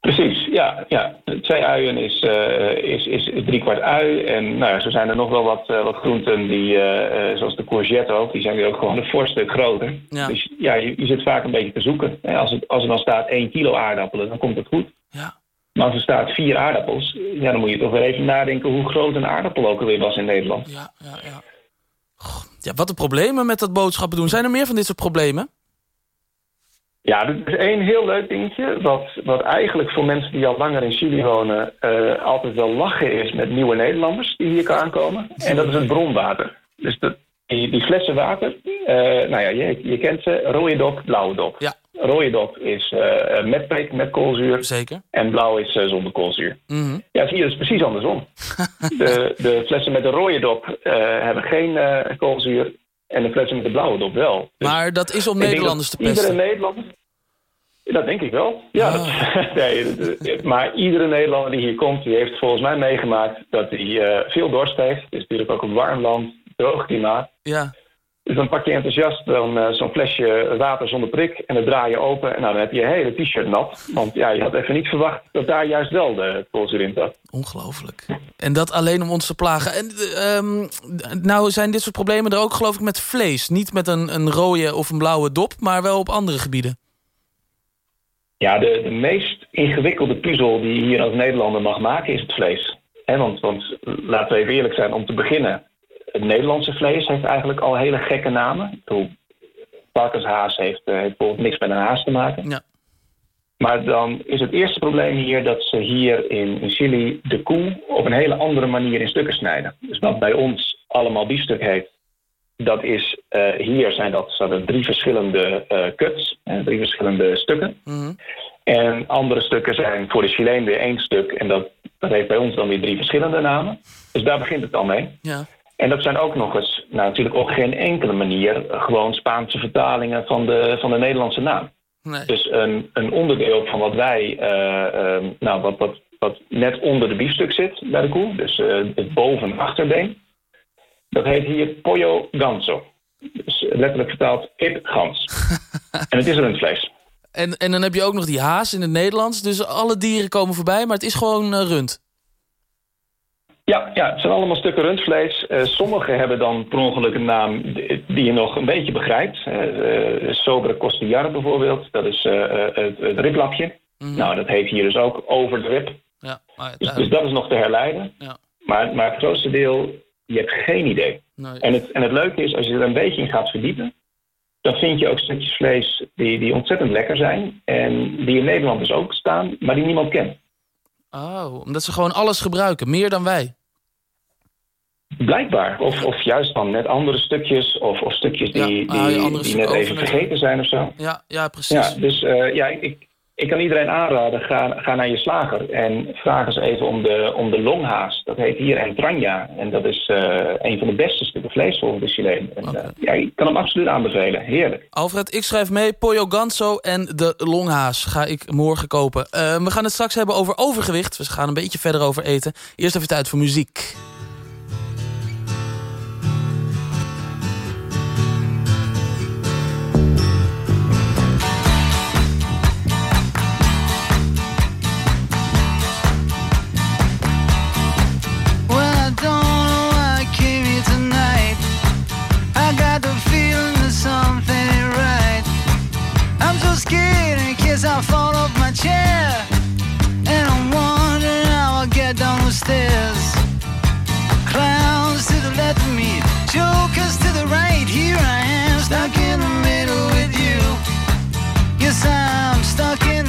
Precies, ja. ja. Twee uien is, eh, is, is drie kwart ui. En nou ja, zo zijn er nog wel wat, wat groenten, die, zoals de courgette ook, die zijn weer ook gewoon een fors stuk groter. Ja. Dus ja, je, je zit vaak een beetje te zoeken. Als, het, als er dan staat 1 kilo aardappelen, dan komt het goed. Ja. Maar als er staat vier aardappels, ja, dan moet je toch weer even nadenken hoe groot een aardappel ook alweer was in Nederland. Ja, ja, ja. Goh, ja, wat de problemen met dat boodschappen doen. Zijn er meer van dit soort problemen? Ja, er is één heel leuk dingetje. Wat, wat eigenlijk voor mensen die al langer in Chili wonen... eh, altijd wel lachen is met nieuwe Nederlanders die hier aankomen. En dat is het bronwater. Dus dat, die, die flessen water, eh, nou ja, je, je kent ze. Rode dop, blauwe dop. Ja. Rode dop is eh, met met koolzuur. Zeker. En blauw is eh, zonder koolzuur. Mhm. Ja, zie je, dat is precies andersom. de, de flessen met de rode dop hebben geen koolzuur. En de flessen met de blauwe dop wel. Dus Maar dat is om Nederlanders te dat Iedere pesten. Nederlander... Dat denk ik wel. Ja, dat- nee, dat- maar iedere Nederlander die hier komt, die heeft volgens mij meegemaakt dat hij veel dorst heeft. Het is natuurlijk ook een warm land, droog klimaat. Ja. Dus dan pak je enthousiast dan, eh, zo'n flesje water zonder prik en dan draai je open. En nou, dan heb je je hele t-shirt nat. Want ja, je had even niet verwacht dat daar juist wel de koolzuur in zat. Ongelooflijk. En dat alleen om ons te plagen. En eh, ehm, nou zijn dit soort problemen er ook geloof ik met vlees. Niet met een, een rode of een blauwe dop, maar wel op andere gebieden. Ja, de, de meest ingewikkelde puzzel die je hier als Nederlander mag maken is het vlees. Hè, want, want laten we even eerlijk zijn, om te beginnen... het Nederlandse vlees heeft eigenlijk al hele gekke namen. Ik bedoel, Varkenshaas heeft, eh, heeft bijvoorbeeld niks met een haas te maken. Ja. Maar dan is het eerste probleem hier dat ze hier in, in Chili de koe op een hele andere manier in stukken snijden. Dus wat bij ons allemaal biefstuk heet, dat is eh, hier zijn dat, zijn drie verschillende eh cuts, drie verschillende stukken. Mhm. En andere stukken zijn voor de Chileen weer één stuk. En dat, dat heeft bij ons dan weer drie verschillende namen. Dus daar begint het al mee. Ja. En dat zijn ook nog eens, nou natuurlijk op geen enkele manier, gewoon Spaanse vertalingen van de, van de Nederlandse naam. Nee. Dus een, een onderdeel van wat wij, eh, ehm, nou wat, wat, wat net onder de biefstuk zit bij de koe, dus eh, het boven- en achterbeen, dat heet hier pollo ganso. Dus letterlijk vertaald kip-gans. en het is rundvlees. En, en dan heb je ook nog die haas in het Nederlands. Dus alle dieren komen voorbij, maar het is gewoon eh, rund. Ja, ja, het zijn allemaal stukken rundvlees. Eh, sommige hebben dan per ongeluk een naam die je nog een beetje begrijpt. Eh eh, Sobre costillar bijvoorbeeld, dat is het, het riblapje. Nou, dat heet hier dus ook over de rib. Ja, maar, Dus, dus dat is nog te herleiden. Ja. Maar, maar het grootste deel, je hebt geen idee. Nee. En, het, en het leuke is, als je er een beetje in gaat verdiepen... dan vind je ook stukjes vlees die, die ontzettend lekker zijn... en die in Nederland dus ook staan, maar die niemand kent. Oh, omdat ze gewoon alles gebruiken. Meer dan wij. Blijkbaar. Of, of juist dan net andere stukjes... of, of stukjes die, Ja, die, stukken net even vergeten zijn of zo. Ja, ja precies. Ja, dus eh, ja, ik, ik kan iedereen aanraden, ga, ga naar je slager en vraag eens even om de, om de longhaas. Dat heet hier entranja en dat is eh, een van de beste stukken vlees volgens de Chileen. En, eh, ja, ik kan hem absoluut aanbevelen. Heerlijk. Alfred, ik schrijf mee. Pollo Ganso en de longhaas ga ik morgen kopen. We gaan het straks hebben over overgewicht. We gaan een beetje verder over eten. Eerst even tijd voor muziek. Stuck in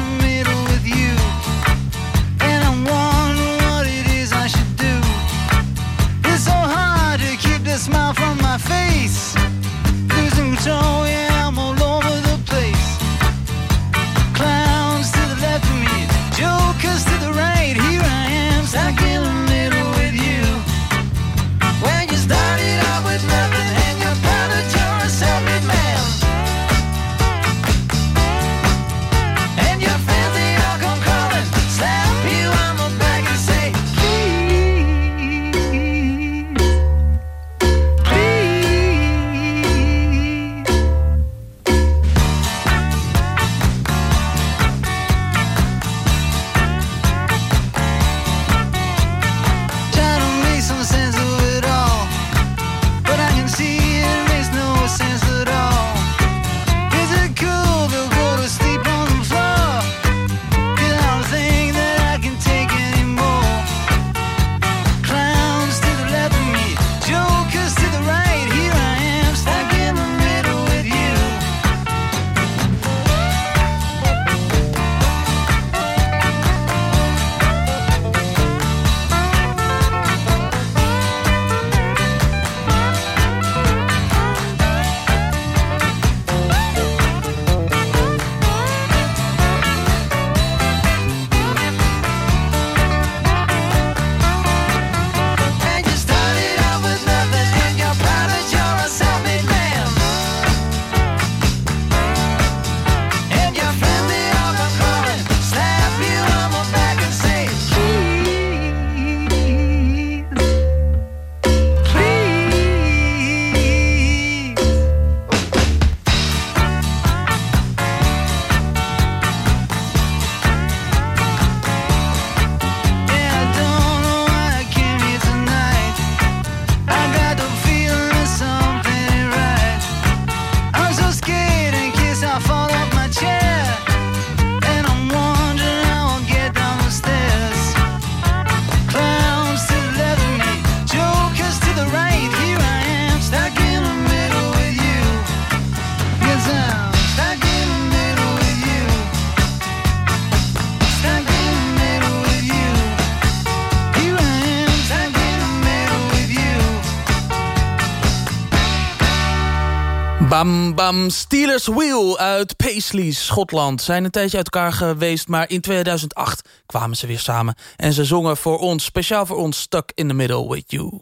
Steelers Wheel uit Paisley, Schotland. Zijn een tijdje uit elkaar geweest, maar in 2008 kwamen ze weer samen. En ze zongen voor ons, speciaal voor ons, Stuck in the Middle with You.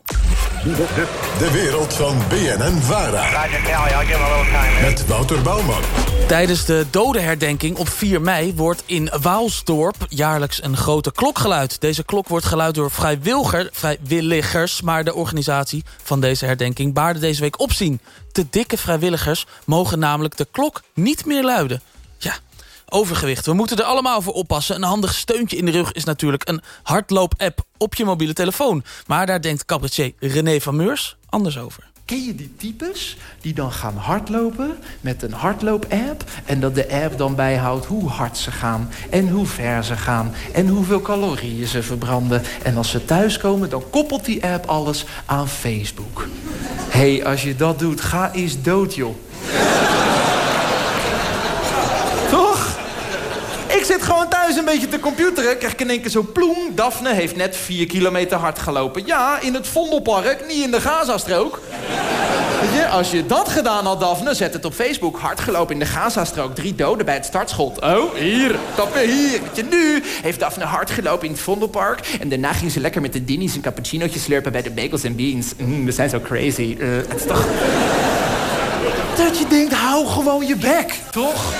De wereld van BNN Vara. Met Wouter Bouwman. Tijdens de dodenherdenking op 4 mei wordt in Waalsdorp jaarlijks een grote klok geluid. Deze klok wordt geluid door vrijwilliger, vrijwilligers, maar de organisatie van deze herdenking baarde deze week opzien. Te dikke vrijwilligers mogen namelijk de klok niet meer luiden. Ja, overgewicht. We moeten er allemaal voor oppassen. Een handig steuntje in de rug is natuurlijk een hardloop-app op je mobiele telefoon. Maar daar denkt cabaretier René van Meurs anders over. Ken je die types die dan gaan hardlopen met een hardloop-app... en dat de app dan bijhoudt hoe hard ze gaan en hoe ver ze gaan... en hoeveel calorieën ze verbranden. En als ze thuiskomen, dan koppelt die app alles aan Facebook. Hé, hey, als je dat doet, ga eens dood, joh. Toch? Ik zit gewoon thuis een beetje te computeren. Krijg ik in één keer zo ploem. Daphne heeft net vier kilometer hard gelopen. Ja, in het Vondelpark, niet in de Gazastrook. Weet je, als je dat gedaan had, Daphne, zet het op Facebook. Hard gelopen in de Gazastrook. Drie doden bij het startschot. Oh, hier, tappen hier. Weet je, nu heeft Daphne hard gelopen in het Vondelpark. En daarna ging ze lekker met de Dini's een cappuccinootje slurpen bij de Bagels and Beans. Mm, we zijn zo crazy. Uh, het is toch... Dat je denkt, hou gewoon je bek, toch?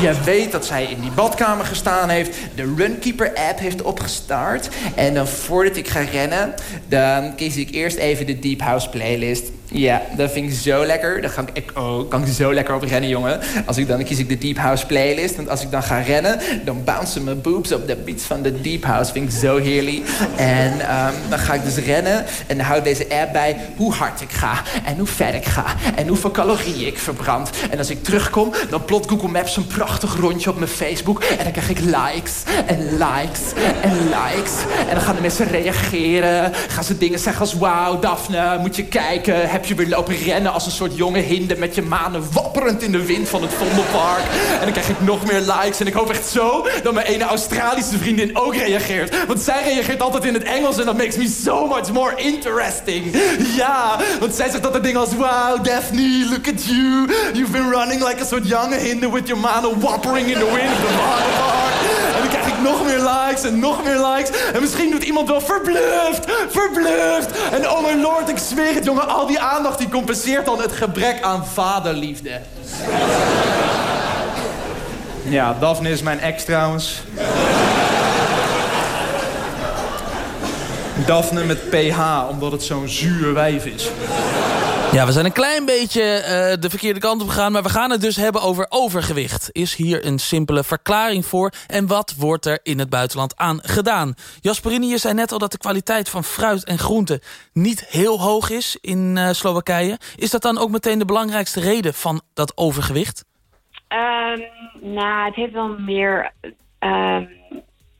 Jij weet dat zij in die badkamer gestaan heeft. De Runkeeper-app heeft opgestart. En dan voordat ik ga rennen... dan kies ik eerst even de Deep House playlist. Ja, dat vind ik zo lekker. Daar kan ik, oh, kan ik zo lekker op rennen, jongen. Als ik dan, kies ik de Deep House playlist. Want als ik dan ga rennen, dan bouncen mijn boobs op de beats van de Deep House. Vind ik zo heerlijk. En um, dan ga ik dus rennen. En dan houdt deze app bij hoe hard ik ga. En hoe ver ik ga. En hoeveel calorieën ik verbrand. En als ik terugkom, dan plot Google Maps een prachtig rondje op mijn Facebook. En dan krijg ik likes en likes en likes. En dan gaan de mensen reageren. Gaan ze dingen zeggen als... Wauw, Daphne, moet je kijken heb je weer lopen rennen als een soort jonge hinde... met je manen wapperend in de wind van het Vondelpark. En dan krijg ik nog meer likes. En ik hoop echt zo dat mijn ene Australische vriendin ook reageert. Want zij reageert altijd in het Engels en dat makes me so much more interesting. Ja, want zij zegt altijd dingen als... Wow, Daphne, look at you. You've been running like a soort jonge hinde... with your manen wappering in the wind of the Vondelpark. En dan krijg ik nog meer likes en nog meer likes. En misschien doet iemand wel verbluft, verbluft. En oh mijn lord, ik zweer het jongen, al die aandacht die compenseert dan het gebrek aan vaderliefde. Ja, Daphne is mijn ex trouwens. Daphne met PH, omdat het zo'n zuur wijf is. Ja, we zijn een klein beetje uh, de verkeerde kant op gegaan... maar we gaan het dus hebben over overgewicht. Is hier een simpele verklaring voor? En wat wordt er in het buitenland aan gedaan? Jasperini, je zei net al dat de kwaliteit van fruit en groenten... niet heel hoog is in uh, Slowakije. Is dat dan ook meteen de belangrijkste reden van dat overgewicht? Um, nou, het heeft wel meer... Uh,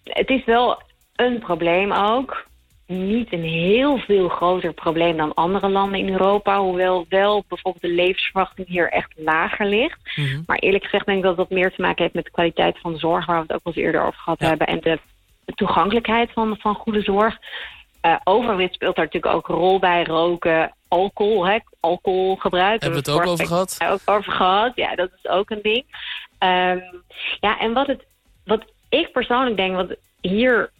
het is wel een probleem ook niet een heel veel groter probleem dan andere landen in Europa. Hoewel wel bijvoorbeeld de levensverwachting hier echt lager ligt. Mm -hmm. Maar eerlijk gezegd denk ik dat dat meer te maken heeft met de kwaliteit van de zorg... waar we het ook al eens eerder over gehad ja. hebben. En de toegankelijkheid van, van goede zorg. Uh, overwicht speelt daar natuurlijk ook een rol bij. Roken, alcohol, hè, alcoholgebruik. Hebben we het ook over gehad? Ook over gehad, ja, dat is ook een ding. Um, ja, en wat, het, wat ik persoonlijk denk, wat hier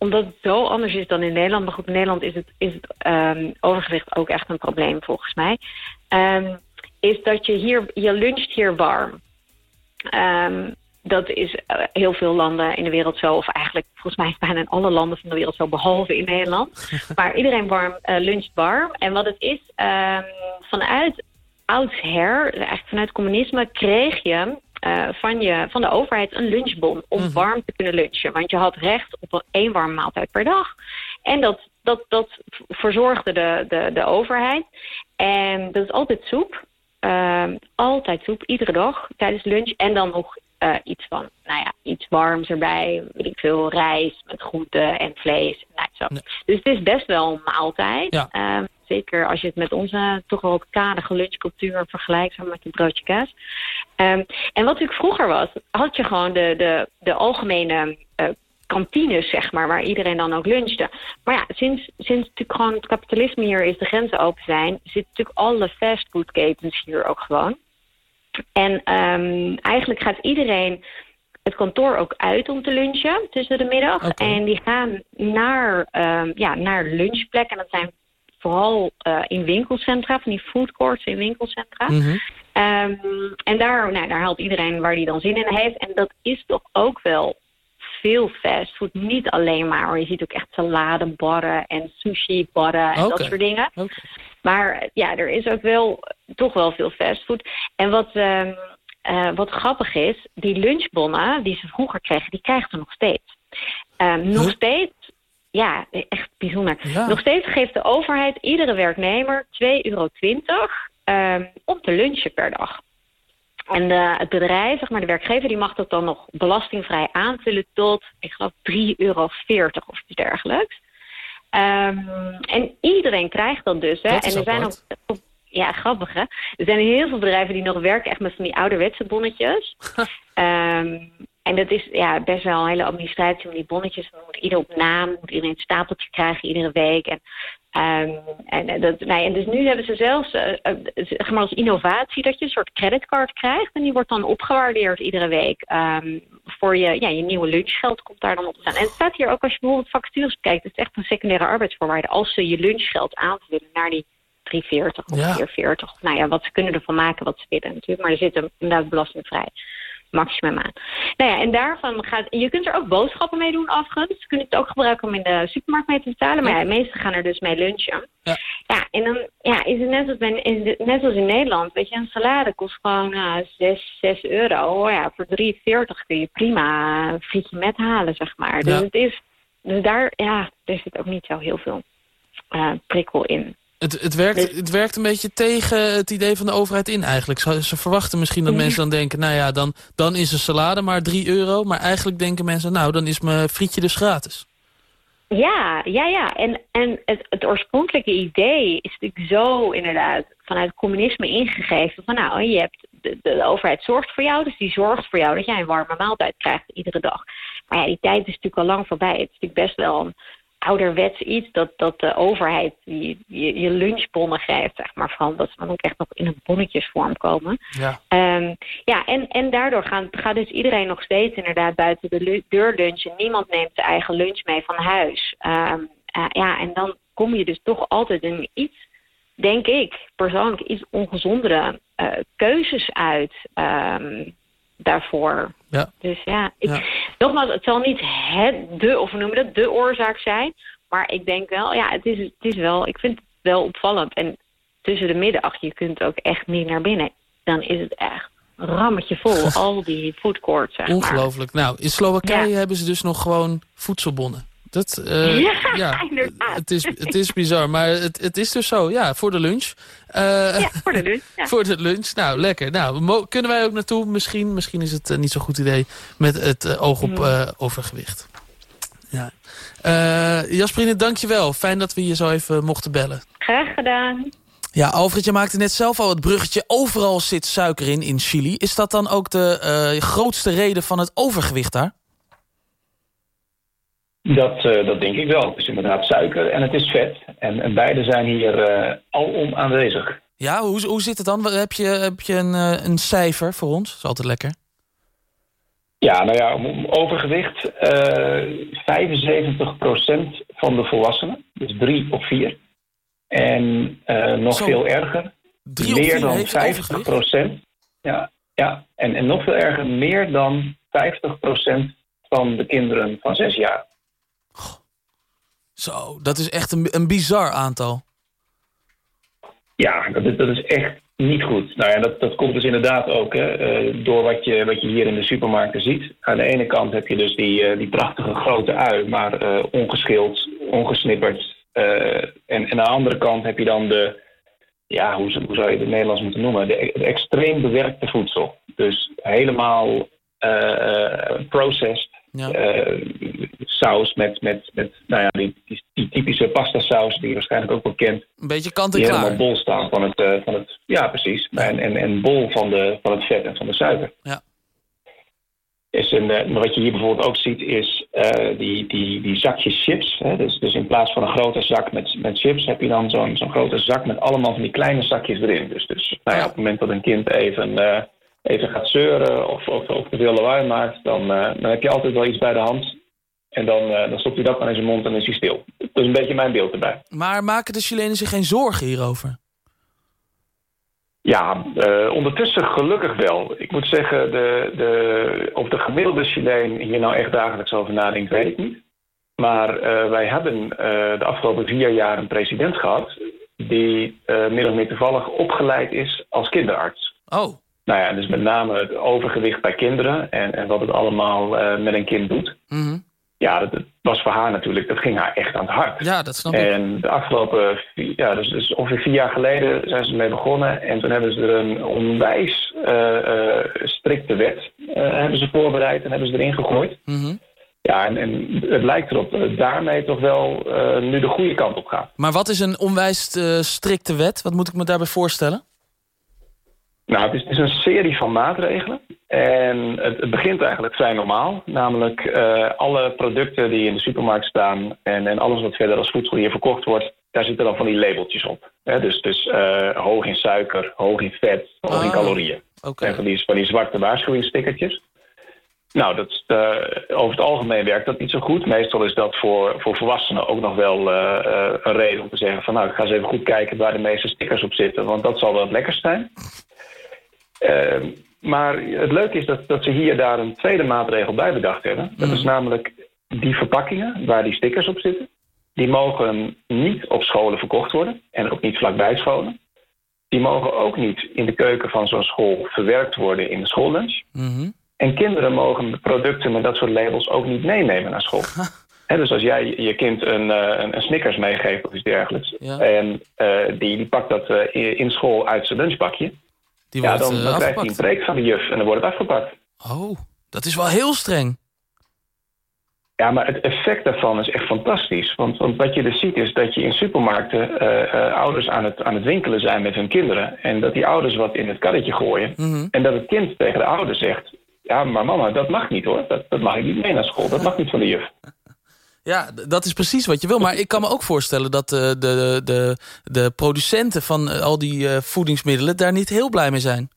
omdat het zo anders is dan in Nederland. Maar goed, in Nederland is het, is het um, overgewicht ook echt een probleem volgens mij. Um, is dat je hier, je luncht hier warm. Um, dat is uh, heel veel landen in de wereld zo. Of eigenlijk volgens mij bijna in alle landen van de wereld zo. Behalve in Nederland. maar iedereen warm, uh, luncht warm. En wat het is, vanuit oudsher, eigenlijk vanuit communisme, kreeg je uh, van, je, van de overheid een lunchbon om mm. warm te kunnen lunchen. Want je had recht op één warme maaltijd per dag. En dat, dat, dat verzorgde de, de, de overheid. En dat is altijd soep. Uh, altijd soep, iedere dag tijdens lunch. En dan nog uh, iets van, nou ja, iets warms erbij. Weet ik veel, rijst met groenten en vlees. Nou, zo. Nee. Dus het is best wel een maaltijd. Ja. Uh, zeker als je het met onze toch wel kadige lunchcultuur vergelijkt, met een broodje kaas. Um, en wat natuurlijk vroeger was, had je gewoon de, de, de algemene uh, kantines, zeg maar, waar iedereen dan ook lunchte. Maar ja, sinds, sinds natuurlijk gewoon het kapitalisme hier is, de grenzen open zijn, zitten natuurlijk alle fastfoodketens hier ook gewoon. En ehm, eigenlijk gaat iedereen het kantoor ook uit om te lunchen tussen de middag. En die gaan naar, ehm, ja, naar lunchplekken. En dat zijn vooral eh, in winkelcentra, van die foodcourts in winkelcentra. Ehm, en daar, nou, daar haalt iedereen waar die dan zin in heeft. En dat is toch ook wel veel fastfood. Niet alleen maar, je ziet ook echt saladebarren en sushi-barren en dat soort dingen. Maar ja, er is ook wel toch wel veel fastfood. En wat, ehm, eh, wat grappig is, die lunchbonnen die ze vroeger kregen, die krijgen ze nog steeds. Ehm, nog steeds, ja, echt bijzonder. Nog steeds geeft de overheid iedere werknemer 2,20 euro ehm, om te lunchen per dag. En de, het bedrijf, zeg maar de werkgever, die mag dat dan nog belastingvrij aanvullen tot, ik geloof, 3,40 euro of iets dergelijks. Ehm, en iedereen krijgt dat dus. Hè? Dat en er zijn ook. Ja, grappig hè. Er zijn heel veel bedrijven die nog werken echt met van die ouderwetse bonnetjes. Ehm, en dat is ja, best wel een hele administratie om die bonnetjes. Dan moet ieder op naam, moet iedereen een stapeltje krijgen iedere week. En, ehm, en, eh, dat, nou, ja, en dus nu hebben ze zelfs, zeg maar als innovatie, dat je een soort creditcard krijgt. En die wordt dan opgewaardeerd iedere week. ehm, voor je, ja, je nieuwe lunchgeld komt daar dan op te staan. En het staat hier ook als je bijvoorbeeld vacatures bekijkt. Het is echt een secundaire arbeidsvoorwaarde. Als ze je lunchgeld aanvullen naar die 340 of Ja. 440. Nou ja, wat ze kunnen ervan maken wat ze willen natuurlijk. Maar er zit een, inderdaad belastingvrij maximum aan. Nou ja, en daarvan gaat... Je kunt er ook boodschappen mee doen overigens. Je kunt het ook gebruiken om in de supermarkt mee te betalen. Maar ja, de meesten gaan er dus mee lunchen. Ja. Ja, en dan ja, is het net als, bij, is het net als in Nederland. Weet je, een salade kost gewoon uh, 6, 6 euro. Oh ja, voor 3,40 kun je prima een frietje met halen, zeg maar. Dus Ja. het is... Dus daar, ja, er zit ook niet zo heel veel eh, prikkel in. Het, het, werkt, het werkt een beetje tegen het idee van de overheid in eigenlijk. Ze, ze verwachten misschien dat Ja. mensen dan denken... nou ja, dan, dan is een salade maar 3 euro. Maar eigenlijk denken mensen... nou, dan is mijn frietje dus gratis. Ja, ja, ja. En, en het, het oorspronkelijke idee is natuurlijk zo inderdaad vanuit het communisme ingegeven. Van nou, je hebt de, de overheid zorgt voor jou, dus die zorgt voor jou dat jij een warme maaltijd krijgt iedere dag. Maar ja, die tijd is natuurlijk al lang voorbij. Het is natuurlijk best wel een ouderwets iets dat, dat de overheid je, je, je lunchbonnen geeft, zeg maar. Vooral dat ze dan ook echt nog in een bonnetjesvorm komen. Ja. Ehm, ja, en, en daardoor gaan, gaat dus iedereen nog steeds inderdaad buiten de deur lunchen. Niemand neemt zijn eigen lunch mee van huis. Ehm, eh, ja, en dan kom je dus toch altijd in iets, denk ik, persoonlijk iets ongezondere eh, keuzes uit ehm, daarvoor. Ja. Dus ja, ik, Ja. nogmaals, het zal niet het, de, of we noemen dat, de oorzaak zijn. Maar ik denk wel, ja, het is, het is wel, ik vind het wel opvallend. En tussen de middag, je kunt ook echt niet naar binnen. Dan is het echt rammetje vol, al die foodcourts, zeg maar. Ongelooflijk. Nou, in Slowakije Ja. hebben ze dus nog gewoon voedselbonnen. Dat, eh, Ja. Het is, het is bizar, maar het, het is dus zo. Ja, voor de lunch. Eh, Ja, voor de lunch. Ja. voor de lunch. Nou, lekker. Nou, kunnen wij ook naartoe? Misschien, misschien is het eh, niet zo'n goed idee met het oog op Mm. overgewicht. Ja. Jasperine, dankjewel. Fijn dat we je zo even mochten bellen. Graag gedaan. Ja, Alfred, je maakte net zelf al het bruggetje. Overal zit suiker in, in Chili. Is dat dan ook de grootste reden van het overgewicht daar? Dat, eh, dat denk ik wel. Het is inderdaad suiker en het is vet. En, en beide zijn hier eh, alom aanwezig. Ja, hoe, hoe zit het dan? Heb je, heb je een, eh, een cijfer voor ons? Dat is altijd lekker. Ja, nou ja, om- overgewicht. eh 75% van de volwassenen, dus drie of vier. En nog Zo. veel erger, op meer dan heeft 50%. Ja, ja. En, en nog veel erger, meer dan 50% van de kinderen van zes jaar. Zo, dat is echt een, een bizar aantal. Ja, dat is, dat is echt niet goed. Nou ja, dat, dat komt dus inderdaad ook hè, eh, door wat je, wat je hier in de supermarkten ziet. Aan de ene kant heb je dus die, eh, die prachtige grote ui, maar eh, ongeschild, ongesnipperd. En, en aan de andere kant heb je dan de, ja, hoe, hoe zou je het in het Nederlands moeten noemen? De, de extreem bewerkte voedsel. Dus helemaal eh, processed. eh, saus met, met, met nou ja, die, die, die typische pasta saus die je waarschijnlijk ook wel kent Een beetje kant en die klaar. helemaal bol staan van het, eh, van het ja precies, en, en, en bol van, de, van het vet en van de suiker. Ja. is een, maar wat je hier bijvoorbeeld ook ziet is die, die, die zakjes chips. Hè? Dus, dus in plaats van een grote zak met, met chips heb je dan zo'n zo'n grote zak met allemaal van die kleine zakjes erin. Dus, dus nou ja, op het moment dat een kind even, even gaat zeuren of, of, of te veel lawaai maakt, dan, eh, dan heb je altijd wel iets bij de hand. En dan, eh, dan stopt hij dat maar in zijn mond en is hij stil. Dat is een beetje mijn beeld erbij. Maar maken de Chilenen zich geen zorgen hierover? Ja, eh, ondertussen gelukkig wel. Ik moet zeggen, de, de, of de gemiddelde Chileen hier nou echt dagelijks over nadenkt, weet ik niet. Maar wij hebben de afgelopen vier jaar een president gehad... die min of meer toevallig opgeleid is als kinderarts. Oh. Nou ja, dus met name het overgewicht bij kinderen... en, en wat het allemaal eh, met een kind doet. Mhm. Ja, dat, dat was voor haar natuurlijk, dat ging haar echt aan het hart. Ja, dat snap ik. En de afgelopen, ja, dus, dus ongeveer vier jaar geleden zijn ze ermee begonnen. En toen hebben ze er een onwijs eh, eh, strikte wet hebben ze voorbereid en hebben ze erin gegooid. Mhm. Ja, en, en het lijkt erop dat daarmee toch wel nu de goede kant op gaat. Maar wat is een onwijs strikte wet? Wat moet ik me daarbij voorstellen? Nou, het is, het is een serie van maatregelen. En het, het begint eigenlijk vrij normaal. Namelijk eh, alle producten die in de supermarkt staan... En, en alles wat verder als voedsel hier verkocht wordt... daar zitten dan van die labeltjes op. Hè, dus dus eh, hoog in suiker, hoog in vet, hoog in Ah, calorieën. oké. En van die, van die zwarte waarschuwingsstickertjes. Nou, dat, eh, over het algemeen werkt dat niet zo goed. Meestal is dat voor, voor volwassenen ook nog wel een reden om te zeggen... van nou, ik ga eens even goed kijken waar de meeste stickers op zitten... want dat zal wel het lekkerst zijn. Ehm, maar het leuke is dat, dat ze hier daar een tweede maatregel bij bedacht hebben. Dat is namelijk die verpakkingen waar die stickers op zitten... die mogen niet op scholen verkocht worden en ook niet vlakbij scholen. Die mogen ook niet in de keuken van zo'n school verwerkt worden in de schoollunch. Mhm. En kinderen mogen de producten met dat soort labels ook niet meenemen naar school. Dus als jij je kind een, eh, een, een Snickers meegeeft of iets dergelijks... Ja. en eh, die, die pakt dat eh, in school uit zijn lunchbakje... Die ja, wordt dan, eh, dan krijgt hij een preek van de juf en dan wordt het afgepakt. Oh, dat is wel heel streng. Ja, maar het effect daarvan is echt fantastisch. Want, want wat je dus ziet is dat je in supermarkten eh, eh, ouders aan het, aan het winkelen zijn met hun kinderen. En dat die ouders wat in het karretje gooien. Mhm. En dat het kind tegen de ouder zegt... Ja, maar mama, dat mag niet hoor. Dat, dat mag ik niet mee naar school. Dat mag niet van de juf. Ja, dat is precies wat je wil. Maar ik kan me ook voorstellen dat eh, de, de, de producenten van eh, al die eh, voedingsmiddelen daar niet heel blij mee zijn.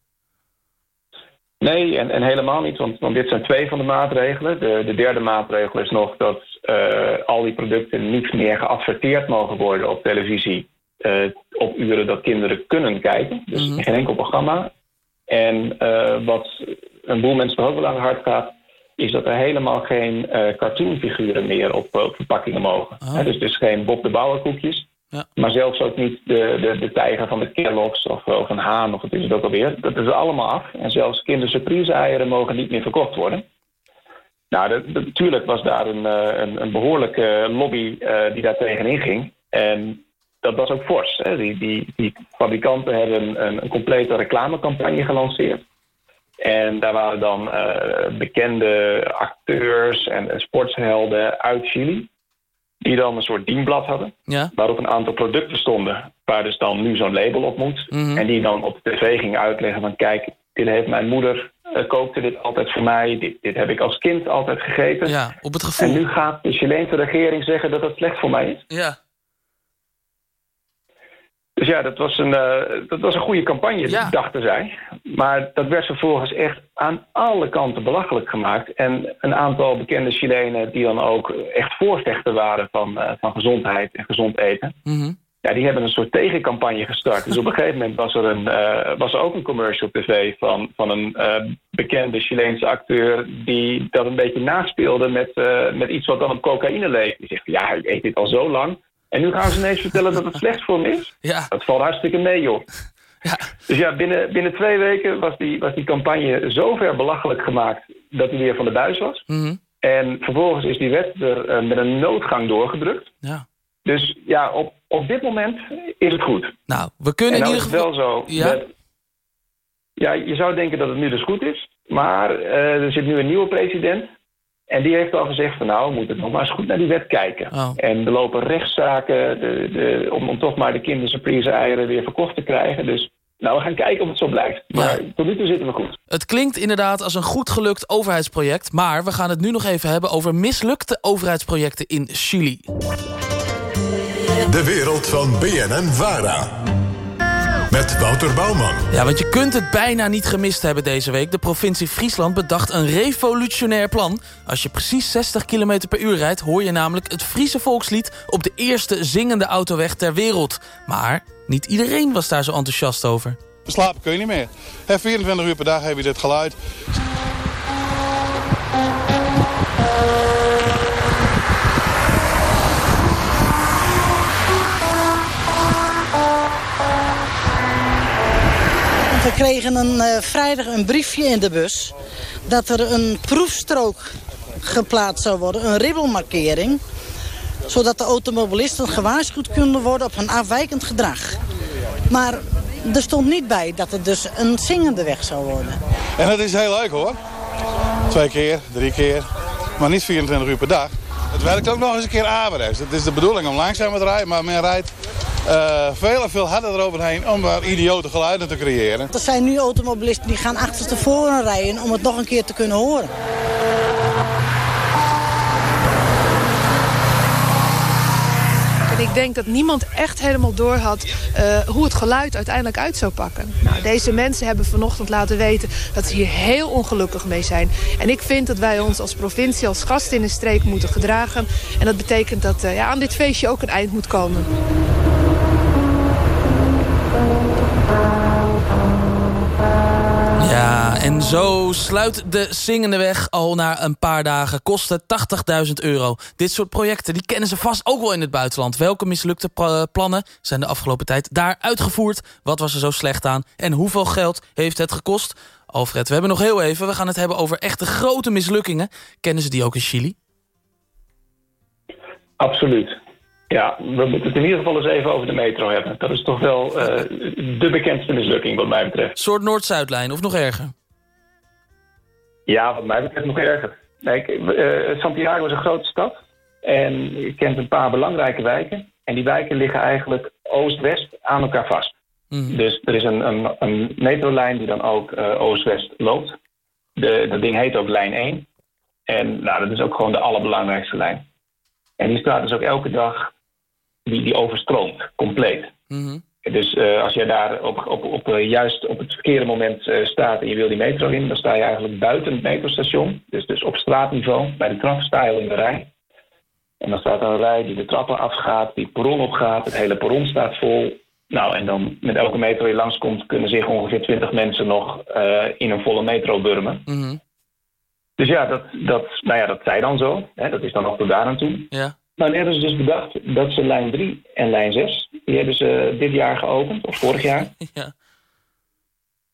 Nee, en, en helemaal niet, want, want dit zijn twee van de maatregelen. De, de derde maatregel is nog dat al die producten niet meer geadverteerd mogen worden op televisie op uren dat kinderen kunnen kijken. Dus in geen enkel programma. En wat een boel mensen ook wel aan het hart gaat, is dat er helemaal geen eh cartoonfiguren meer op, op verpakkingen mogen. Hè, dus dus geen Bob de Bouwer koekjes. Ja. Maar zelfs ook niet de, de, de tijger van de Kellogg's of, of een haan of wat is het ook alweer. Dat is er allemaal af. En zelfs kindersurprise eieren mogen niet meer verkocht worden. Nou, natuurlijk was daar een, eh, een, een behoorlijke lobby eh, die daar tegenin ging. En dat was ook fors. Hè. Die, die, die fabrikanten hebben een, een complete reclamecampagne gelanceerd. En daar waren dan eh, bekende acteurs en, en sportshelden uit Chili. Die dan een soort dienblad hadden. Ja. Waarop een aantal producten stonden. Waar dus dan nu zo'n label op moet. Mhm. En die dan op de tv gingen uitleggen van... Kijk, dit heeft mijn moeder, eh, kookte dit altijd voor mij. Dit, dit heb ik als kind altijd gegeten. Ja, op het gevoel. En nu gaat de Chileense regering zeggen dat het slecht voor mij is. Ja. Dus ja, dat was een, eh, dat was een goede campagne, Ja. dachten zij. Maar dat werd vervolgens echt aan alle kanten belachelijk gemaakt. En een aantal bekende Chilenen die dan ook echt voorvechter waren van, eh, van gezondheid en gezond eten. Mhm. Ja, die hebben een soort tegencampagne gestart. Dus op een gegeven moment was er, een, eh, was er ook een commercial op tv van, van een bekende Chileense acteur die dat een beetje naspeelde met, met iets wat dan op cocaïne leek. Die zegt, ja, ik eet dit al zo lang. En nu gaan ze ineens vertellen dat het slecht voor me is. Ja. Dat valt hartstikke mee, joh. Ja. Dus ja, binnen, binnen twee weken was die, was die campagne zo ver belachelijk gemaakt dat hij weer van de buis was. Mhm. En vervolgens is die wet er eh, met een noodgang doorgedrukt. Ja. Dus ja, op, op dit moment is het goed. Nou, we kunnen en in nou ieder geval... wel zo. Ja? dat- ja, je zou denken dat het nu dus goed is. Maar eh, er zit nu een nieuwe president. En die heeft al gezegd van nou, we moeten nog maar eens goed naar die wet kijken. Oh. En er lopen rechtszaken de, de, om, om toch maar de kindersurprise eieren weer verkocht te krijgen. Dus Nou, we gaan kijken of het zo blijft. Maar tot nu toe zitten we goed. Het klinkt inderdaad als een goed gelukt overheidsproject... maar we gaan het nu nog even hebben over mislukte overheidsprojecten in Chili. De wereld van BNN Vara. Met Wouter Bouwman. Ja, want je kunt het bijna niet gemist hebben deze week. De provincie Friesland bedacht een revolutionair plan. Als je precies 60 km per uur rijdt... hoor je namelijk het Friese volkslied... op de eerste zingende autoweg ter wereld. Maar niet iedereen was daar zo enthousiast over. Slapen kun je niet meer. Hè, 24 uur per dag heb je dit geluid. We kregen een, eh, vrijdag een briefje in de bus... dat er een proefstrook geplaatst zou worden, een ribbelmarkering... zodat de automobilisten gewaarschuwd kunnen worden op hun afwijkend gedrag. Maar er stond niet bij dat het dus een zingende weg zou worden. En dat is heel leuk hoor. Twee keer, drie keer. Maar niet 24 uur per dag. Het werkt ook nog eens een keer averechts. Het is de bedoeling om langzamer te rijden, maar men rijdt eh, veel en veel harder eroverheen om daar idiote geluiden te creëren. Er zijn nu automobilisten die gaan achterstevoren rijden om het nog een keer te kunnen horen. En ik denk dat niemand echt helemaal doorhad uh, hoe het geluid uiteindelijk uit zou pakken. Nou, deze mensen hebben vanochtend laten weten dat ze hier heel ongelukkig mee zijn. En ik vind dat wij ons als provincie, als gast in de streek moeten gedragen. En dat betekent dat uh, ja, aan dit feestje ook een eind moet komen. Ja, en zo sluit de zingende weg al na een paar dagen. Kosten 80.000 euro. Dit soort projecten die kennen ze vast ook wel in het buitenland. Welke mislukte plannen zijn de afgelopen tijd daar uitgevoerd? Wat was er zo slecht aan? En hoeveel geld heeft het gekost? Alfred, we hebben nog heel even. We gaan het hebben over echte grote mislukkingen. Kennen ze die ook in Chili? Absoluut. Ja, we moeten het in ieder geval eens even over de metro hebben. Dat is toch wel uh, de bekendste mislukking wat mij betreft. soort Noord-Zuidlijn of nog erger? Ja, wat mij betreft nog erger. Kijk, uh, Santiago is een grote stad. En je kent een paar belangrijke wijken. En die wijken liggen eigenlijk oost-west aan elkaar vast. Mm. Dus er is een, een, een, metrolijn die dan ook uh, oost-west loopt. De, dat ding heet ook lijn 1. En nou, dat is ook gewoon de allerbelangrijkste lijn. En die staat dus ook elke dag die, die overstroomt, compleet. Mm Dus uh, als jij daar op, op, op, uh, juist op het verkeerde moment uh, staat en je wil die metro in, dan sta je eigenlijk buiten het metrostation. Dus, dus op straatniveau. Bij de trap sta je al in de rij. En dan staat er een rij die de trappen afgaat, die het perron opgaat. Het hele perron staat vol. Nou, en dan met elke metro die langskomt, kunnen zich ongeveer 20 mensen nog in een volle metro burmen. Mm -hmm. Dus ja, dat, dat, nou ja, dat zij dan zo. Hè, dat is dan ook tot daar aan toe. Ja. Nou, hebben ze dus bedacht dat ze lijn 3 en lijn 6, die hebben ze dit jaar geopend, of vorig jaar. Ja.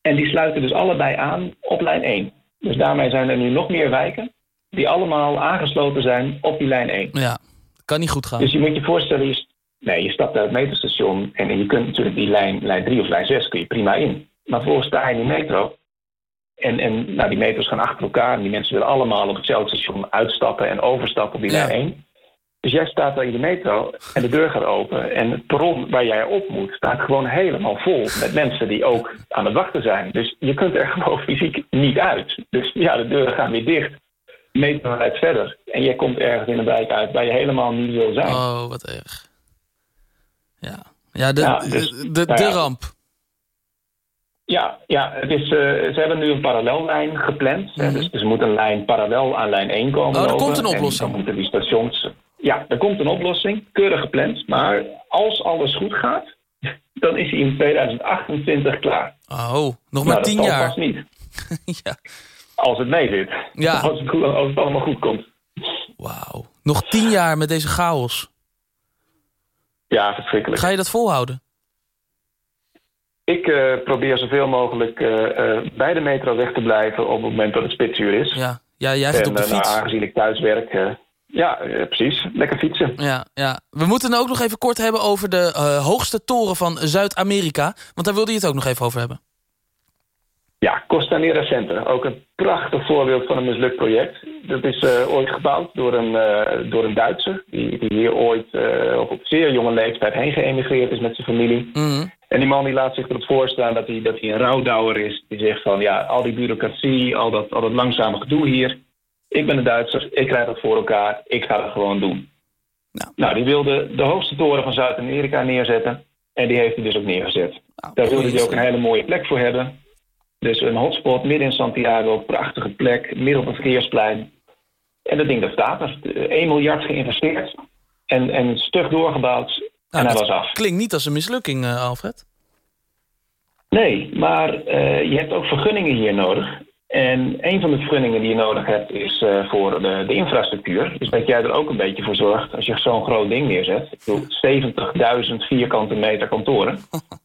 En die sluiten dus allebei aan op lijn 1. Dus daarmee zijn er nu nog meer wijken die allemaal aangesloten zijn op die lijn 1. Ja, kan niet goed gaan. Dus je moet je voorstellen, je, nee, je stapt uit het metrostation en je kunt natuurlijk die lijn, lijn 3 of lijn 6 kun je prima in. Maar vervolgens sta je in die metro en, en nou, die metro's gaan achter elkaar en die mensen willen allemaal op hetzelfde station uitstappen en overstappen op die Ja. lijn 1. Dus jij staat daar in de metro en de deur gaat open. En het perron waar jij op moet staat gewoon helemaal vol met mensen die ook aan het wachten zijn. Dus je kunt er gewoon fysiek niet uit. Dus ja, de deuren gaan weer dicht. De metro rijdt verder. En jij komt ergens in een wijk uit waar je helemaal niet wil zijn. Oh, wat erg. Ja, ja de, Ja, dus, de, de, nou de ramp. Ja, ja het is, eh, ze hebben nu een parallellijn gepland. hè. Dus er moet een lijn parallel aan lijn 1 komen. Mhm. Oh, er komt een En oplossing. dan moeten die stations. Ja, er komt een oplossing. Keurig gepland. Maar als alles goed gaat, dan is hij in 2028 klaar. Oh, nog Nou, maar dat tien jaar. vast niet. ja. Als het meezit. Ja. Als, het, goed- als het allemaal goed komt. Wauw. Nog tien jaar met deze chaos. Ja, verschrikkelijk. Ga je dat volhouden? Ik eh, probeer zoveel mogelijk eh, eh, bij de metro weg te blijven op het moment dat het spitsuur is. Ja, ja jij zit en op de nou, fiets. aangezien ik thuis werk, ja, eh, precies. Lekker fietsen. Ja, ja. We moeten het ook nog even kort hebben over de eh, hoogste toren van Zuid-Amerika. Want daar wilde je het ook nog even over hebben. Ja, Costanera Center. Ook een prachtig voorbeeld van een mislukt project. Dat is eh, ooit gebouwd door een, eh, door een Duitser. Die, die hier ooit op, op zeer jonge leeftijd heen geëmigreerd is met zijn familie. Mhm. En die man die laat zich erop voorstaan dat hij, dat hij een rouwdouwer is. Die zegt van ja, al die bureaucratie, al dat, al dat langzame gedoe hier. Ik ben een Duitser, ik krijg dat voor elkaar, ik ga dat gewoon doen. Nou, die wilde de hoogste toren van Zuid-Amerika neerzetten. En die heeft hij dus ook neergezet. Daar wilde hij ook een hele mooie plek voor hebben. Dus een hotspot midden in Santiago, prachtige plek, midden op een verkeersplein. En dat ding dat staat er. 1 miljard geïnvesteerd en, en stug doorgebouwd. en hij was af. Klinkt niet als een mislukking, eh, Alfred. Nee, maar eh, je hebt ook vergunningen hier nodig. En een van de vergunningen die je nodig hebt is eh, voor de, de infrastructuur. Dus dat jij er ook een beetje voor zorgt als je zo'n groot ding neerzet. Ik bedoel, 70.000 vierkante meter kantoren.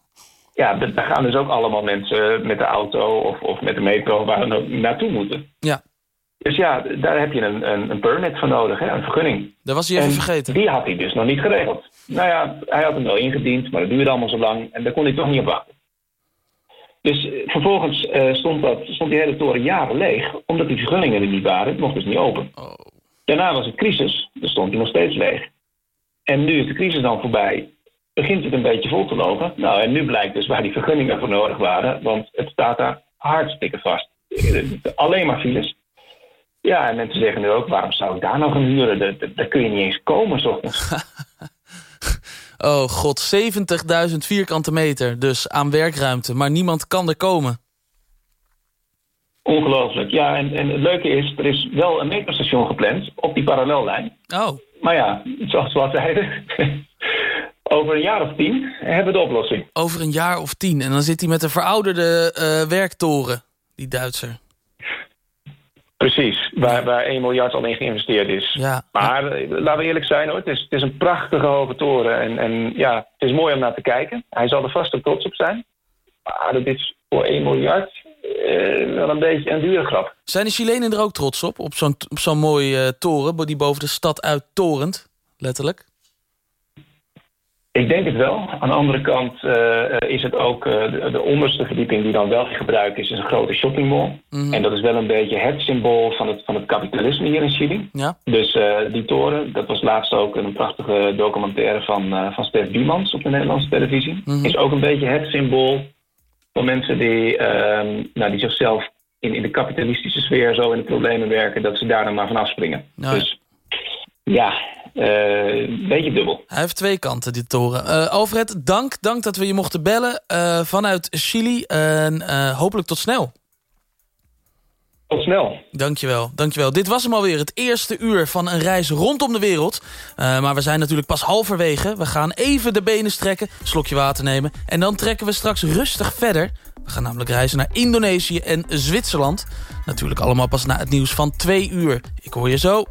Ja, daar gaan dus ook allemaal mensen met de auto of, of met de metro waar we naartoe moeten. Ja. Dus ja, daar heb je een, een, een permit voor nodig, hè, een vergunning. Dat was hij even En vergeten. Die had hij dus nog niet geregeld. Nou ja, hij had hem wel ingediend, maar dat duurde allemaal zo lang en daar kon hij toch niet op wachten. Dus eh, vervolgens eh, stond, dat, stond die hele toren jaren leeg, omdat die vergunningen er niet waren. Het mocht dus niet open. Daarna was het crisis, dan stond hij nog steeds leeg. En nu is de crisis dan voorbij, begint het een beetje vol te lopen. Nou, en nu blijkt dus waar die vergunningen voor nodig waren, want het staat daar hartstikke vast. Alleen maar files. Ja, en mensen zeggen nu ook, waarom zou ik daar nou gaan huren? Daar, daar- daar kun je niet eens komen, s ochtends. Oh god, 70.000 vierkante meter dus aan werkruimte. Maar niemand kan er komen. Ongelooflijk. Ja, en, en het leuke is, er is wel een metrostation gepland op die parallellijn. Oh. Maar ja, zoals we al zeiden, over een jaar of tien hebben we de oplossing. Over een jaar of tien. En dan zit hij met een verouderde eh, werktoren, die Duitser. Precies, waar, waar 1 miljard al in geïnvesteerd is. Ja. Maar eh, laten we eerlijk zijn hoor, het is, het is een prachtige hoge toren. En, en ja, het is mooi om naar te kijken. Hij zal er vast ook trots op zijn. Maar dat is voor 1 miljard eh, wel een beetje een dure grap. Zijn de Chilenen er ook trots op? Op zo'n zo'n mooie eh, toren, die boven de stad uittorent, letterlijk? Ik denk het wel. Aan de andere kant eh, is het ook eh, de, de onderste verdieping die dan wel in gebruik is, is een grote shoppingmall. Mhm. En dat is wel een beetje het symbool van het, van het kapitalisme hier in Chili. Ja. Dus eh, die toren, dat was laatst ook een prachtige documentaire van, eh, van Stef Biemans op de Nederlandse televisie. Mhm. Is ook een beetje het symbool van mensen die, ehm, nou, die zichzelf in, in de kapitalistische sfeer zo in de problemen werken, dat ze daar dan maar van afspringen. Nou, Dus ja, eh, een beetje dubbel. Hij heeft twee kanten, die toren. Eh, Alfred, dank, dank dat we je mochten bellen eh, vanuit Chili. En eh, hopelijk tot snel. Tot snel. Dankjewel, dankjewel. Dit was hem alweer, het eerste uur van een reis rondom de wereld. Eh, maar we zijn natuurlijk pas halverwege. We gaan even de benen strekken, slokje water nemen... en dan trekken we straks rustig verder. We gaan namelijk reizen naar Indonesië en Zwitserland. Natuurlijk allemaal pas na het nieuws van twee uur. Ik hoor je zo.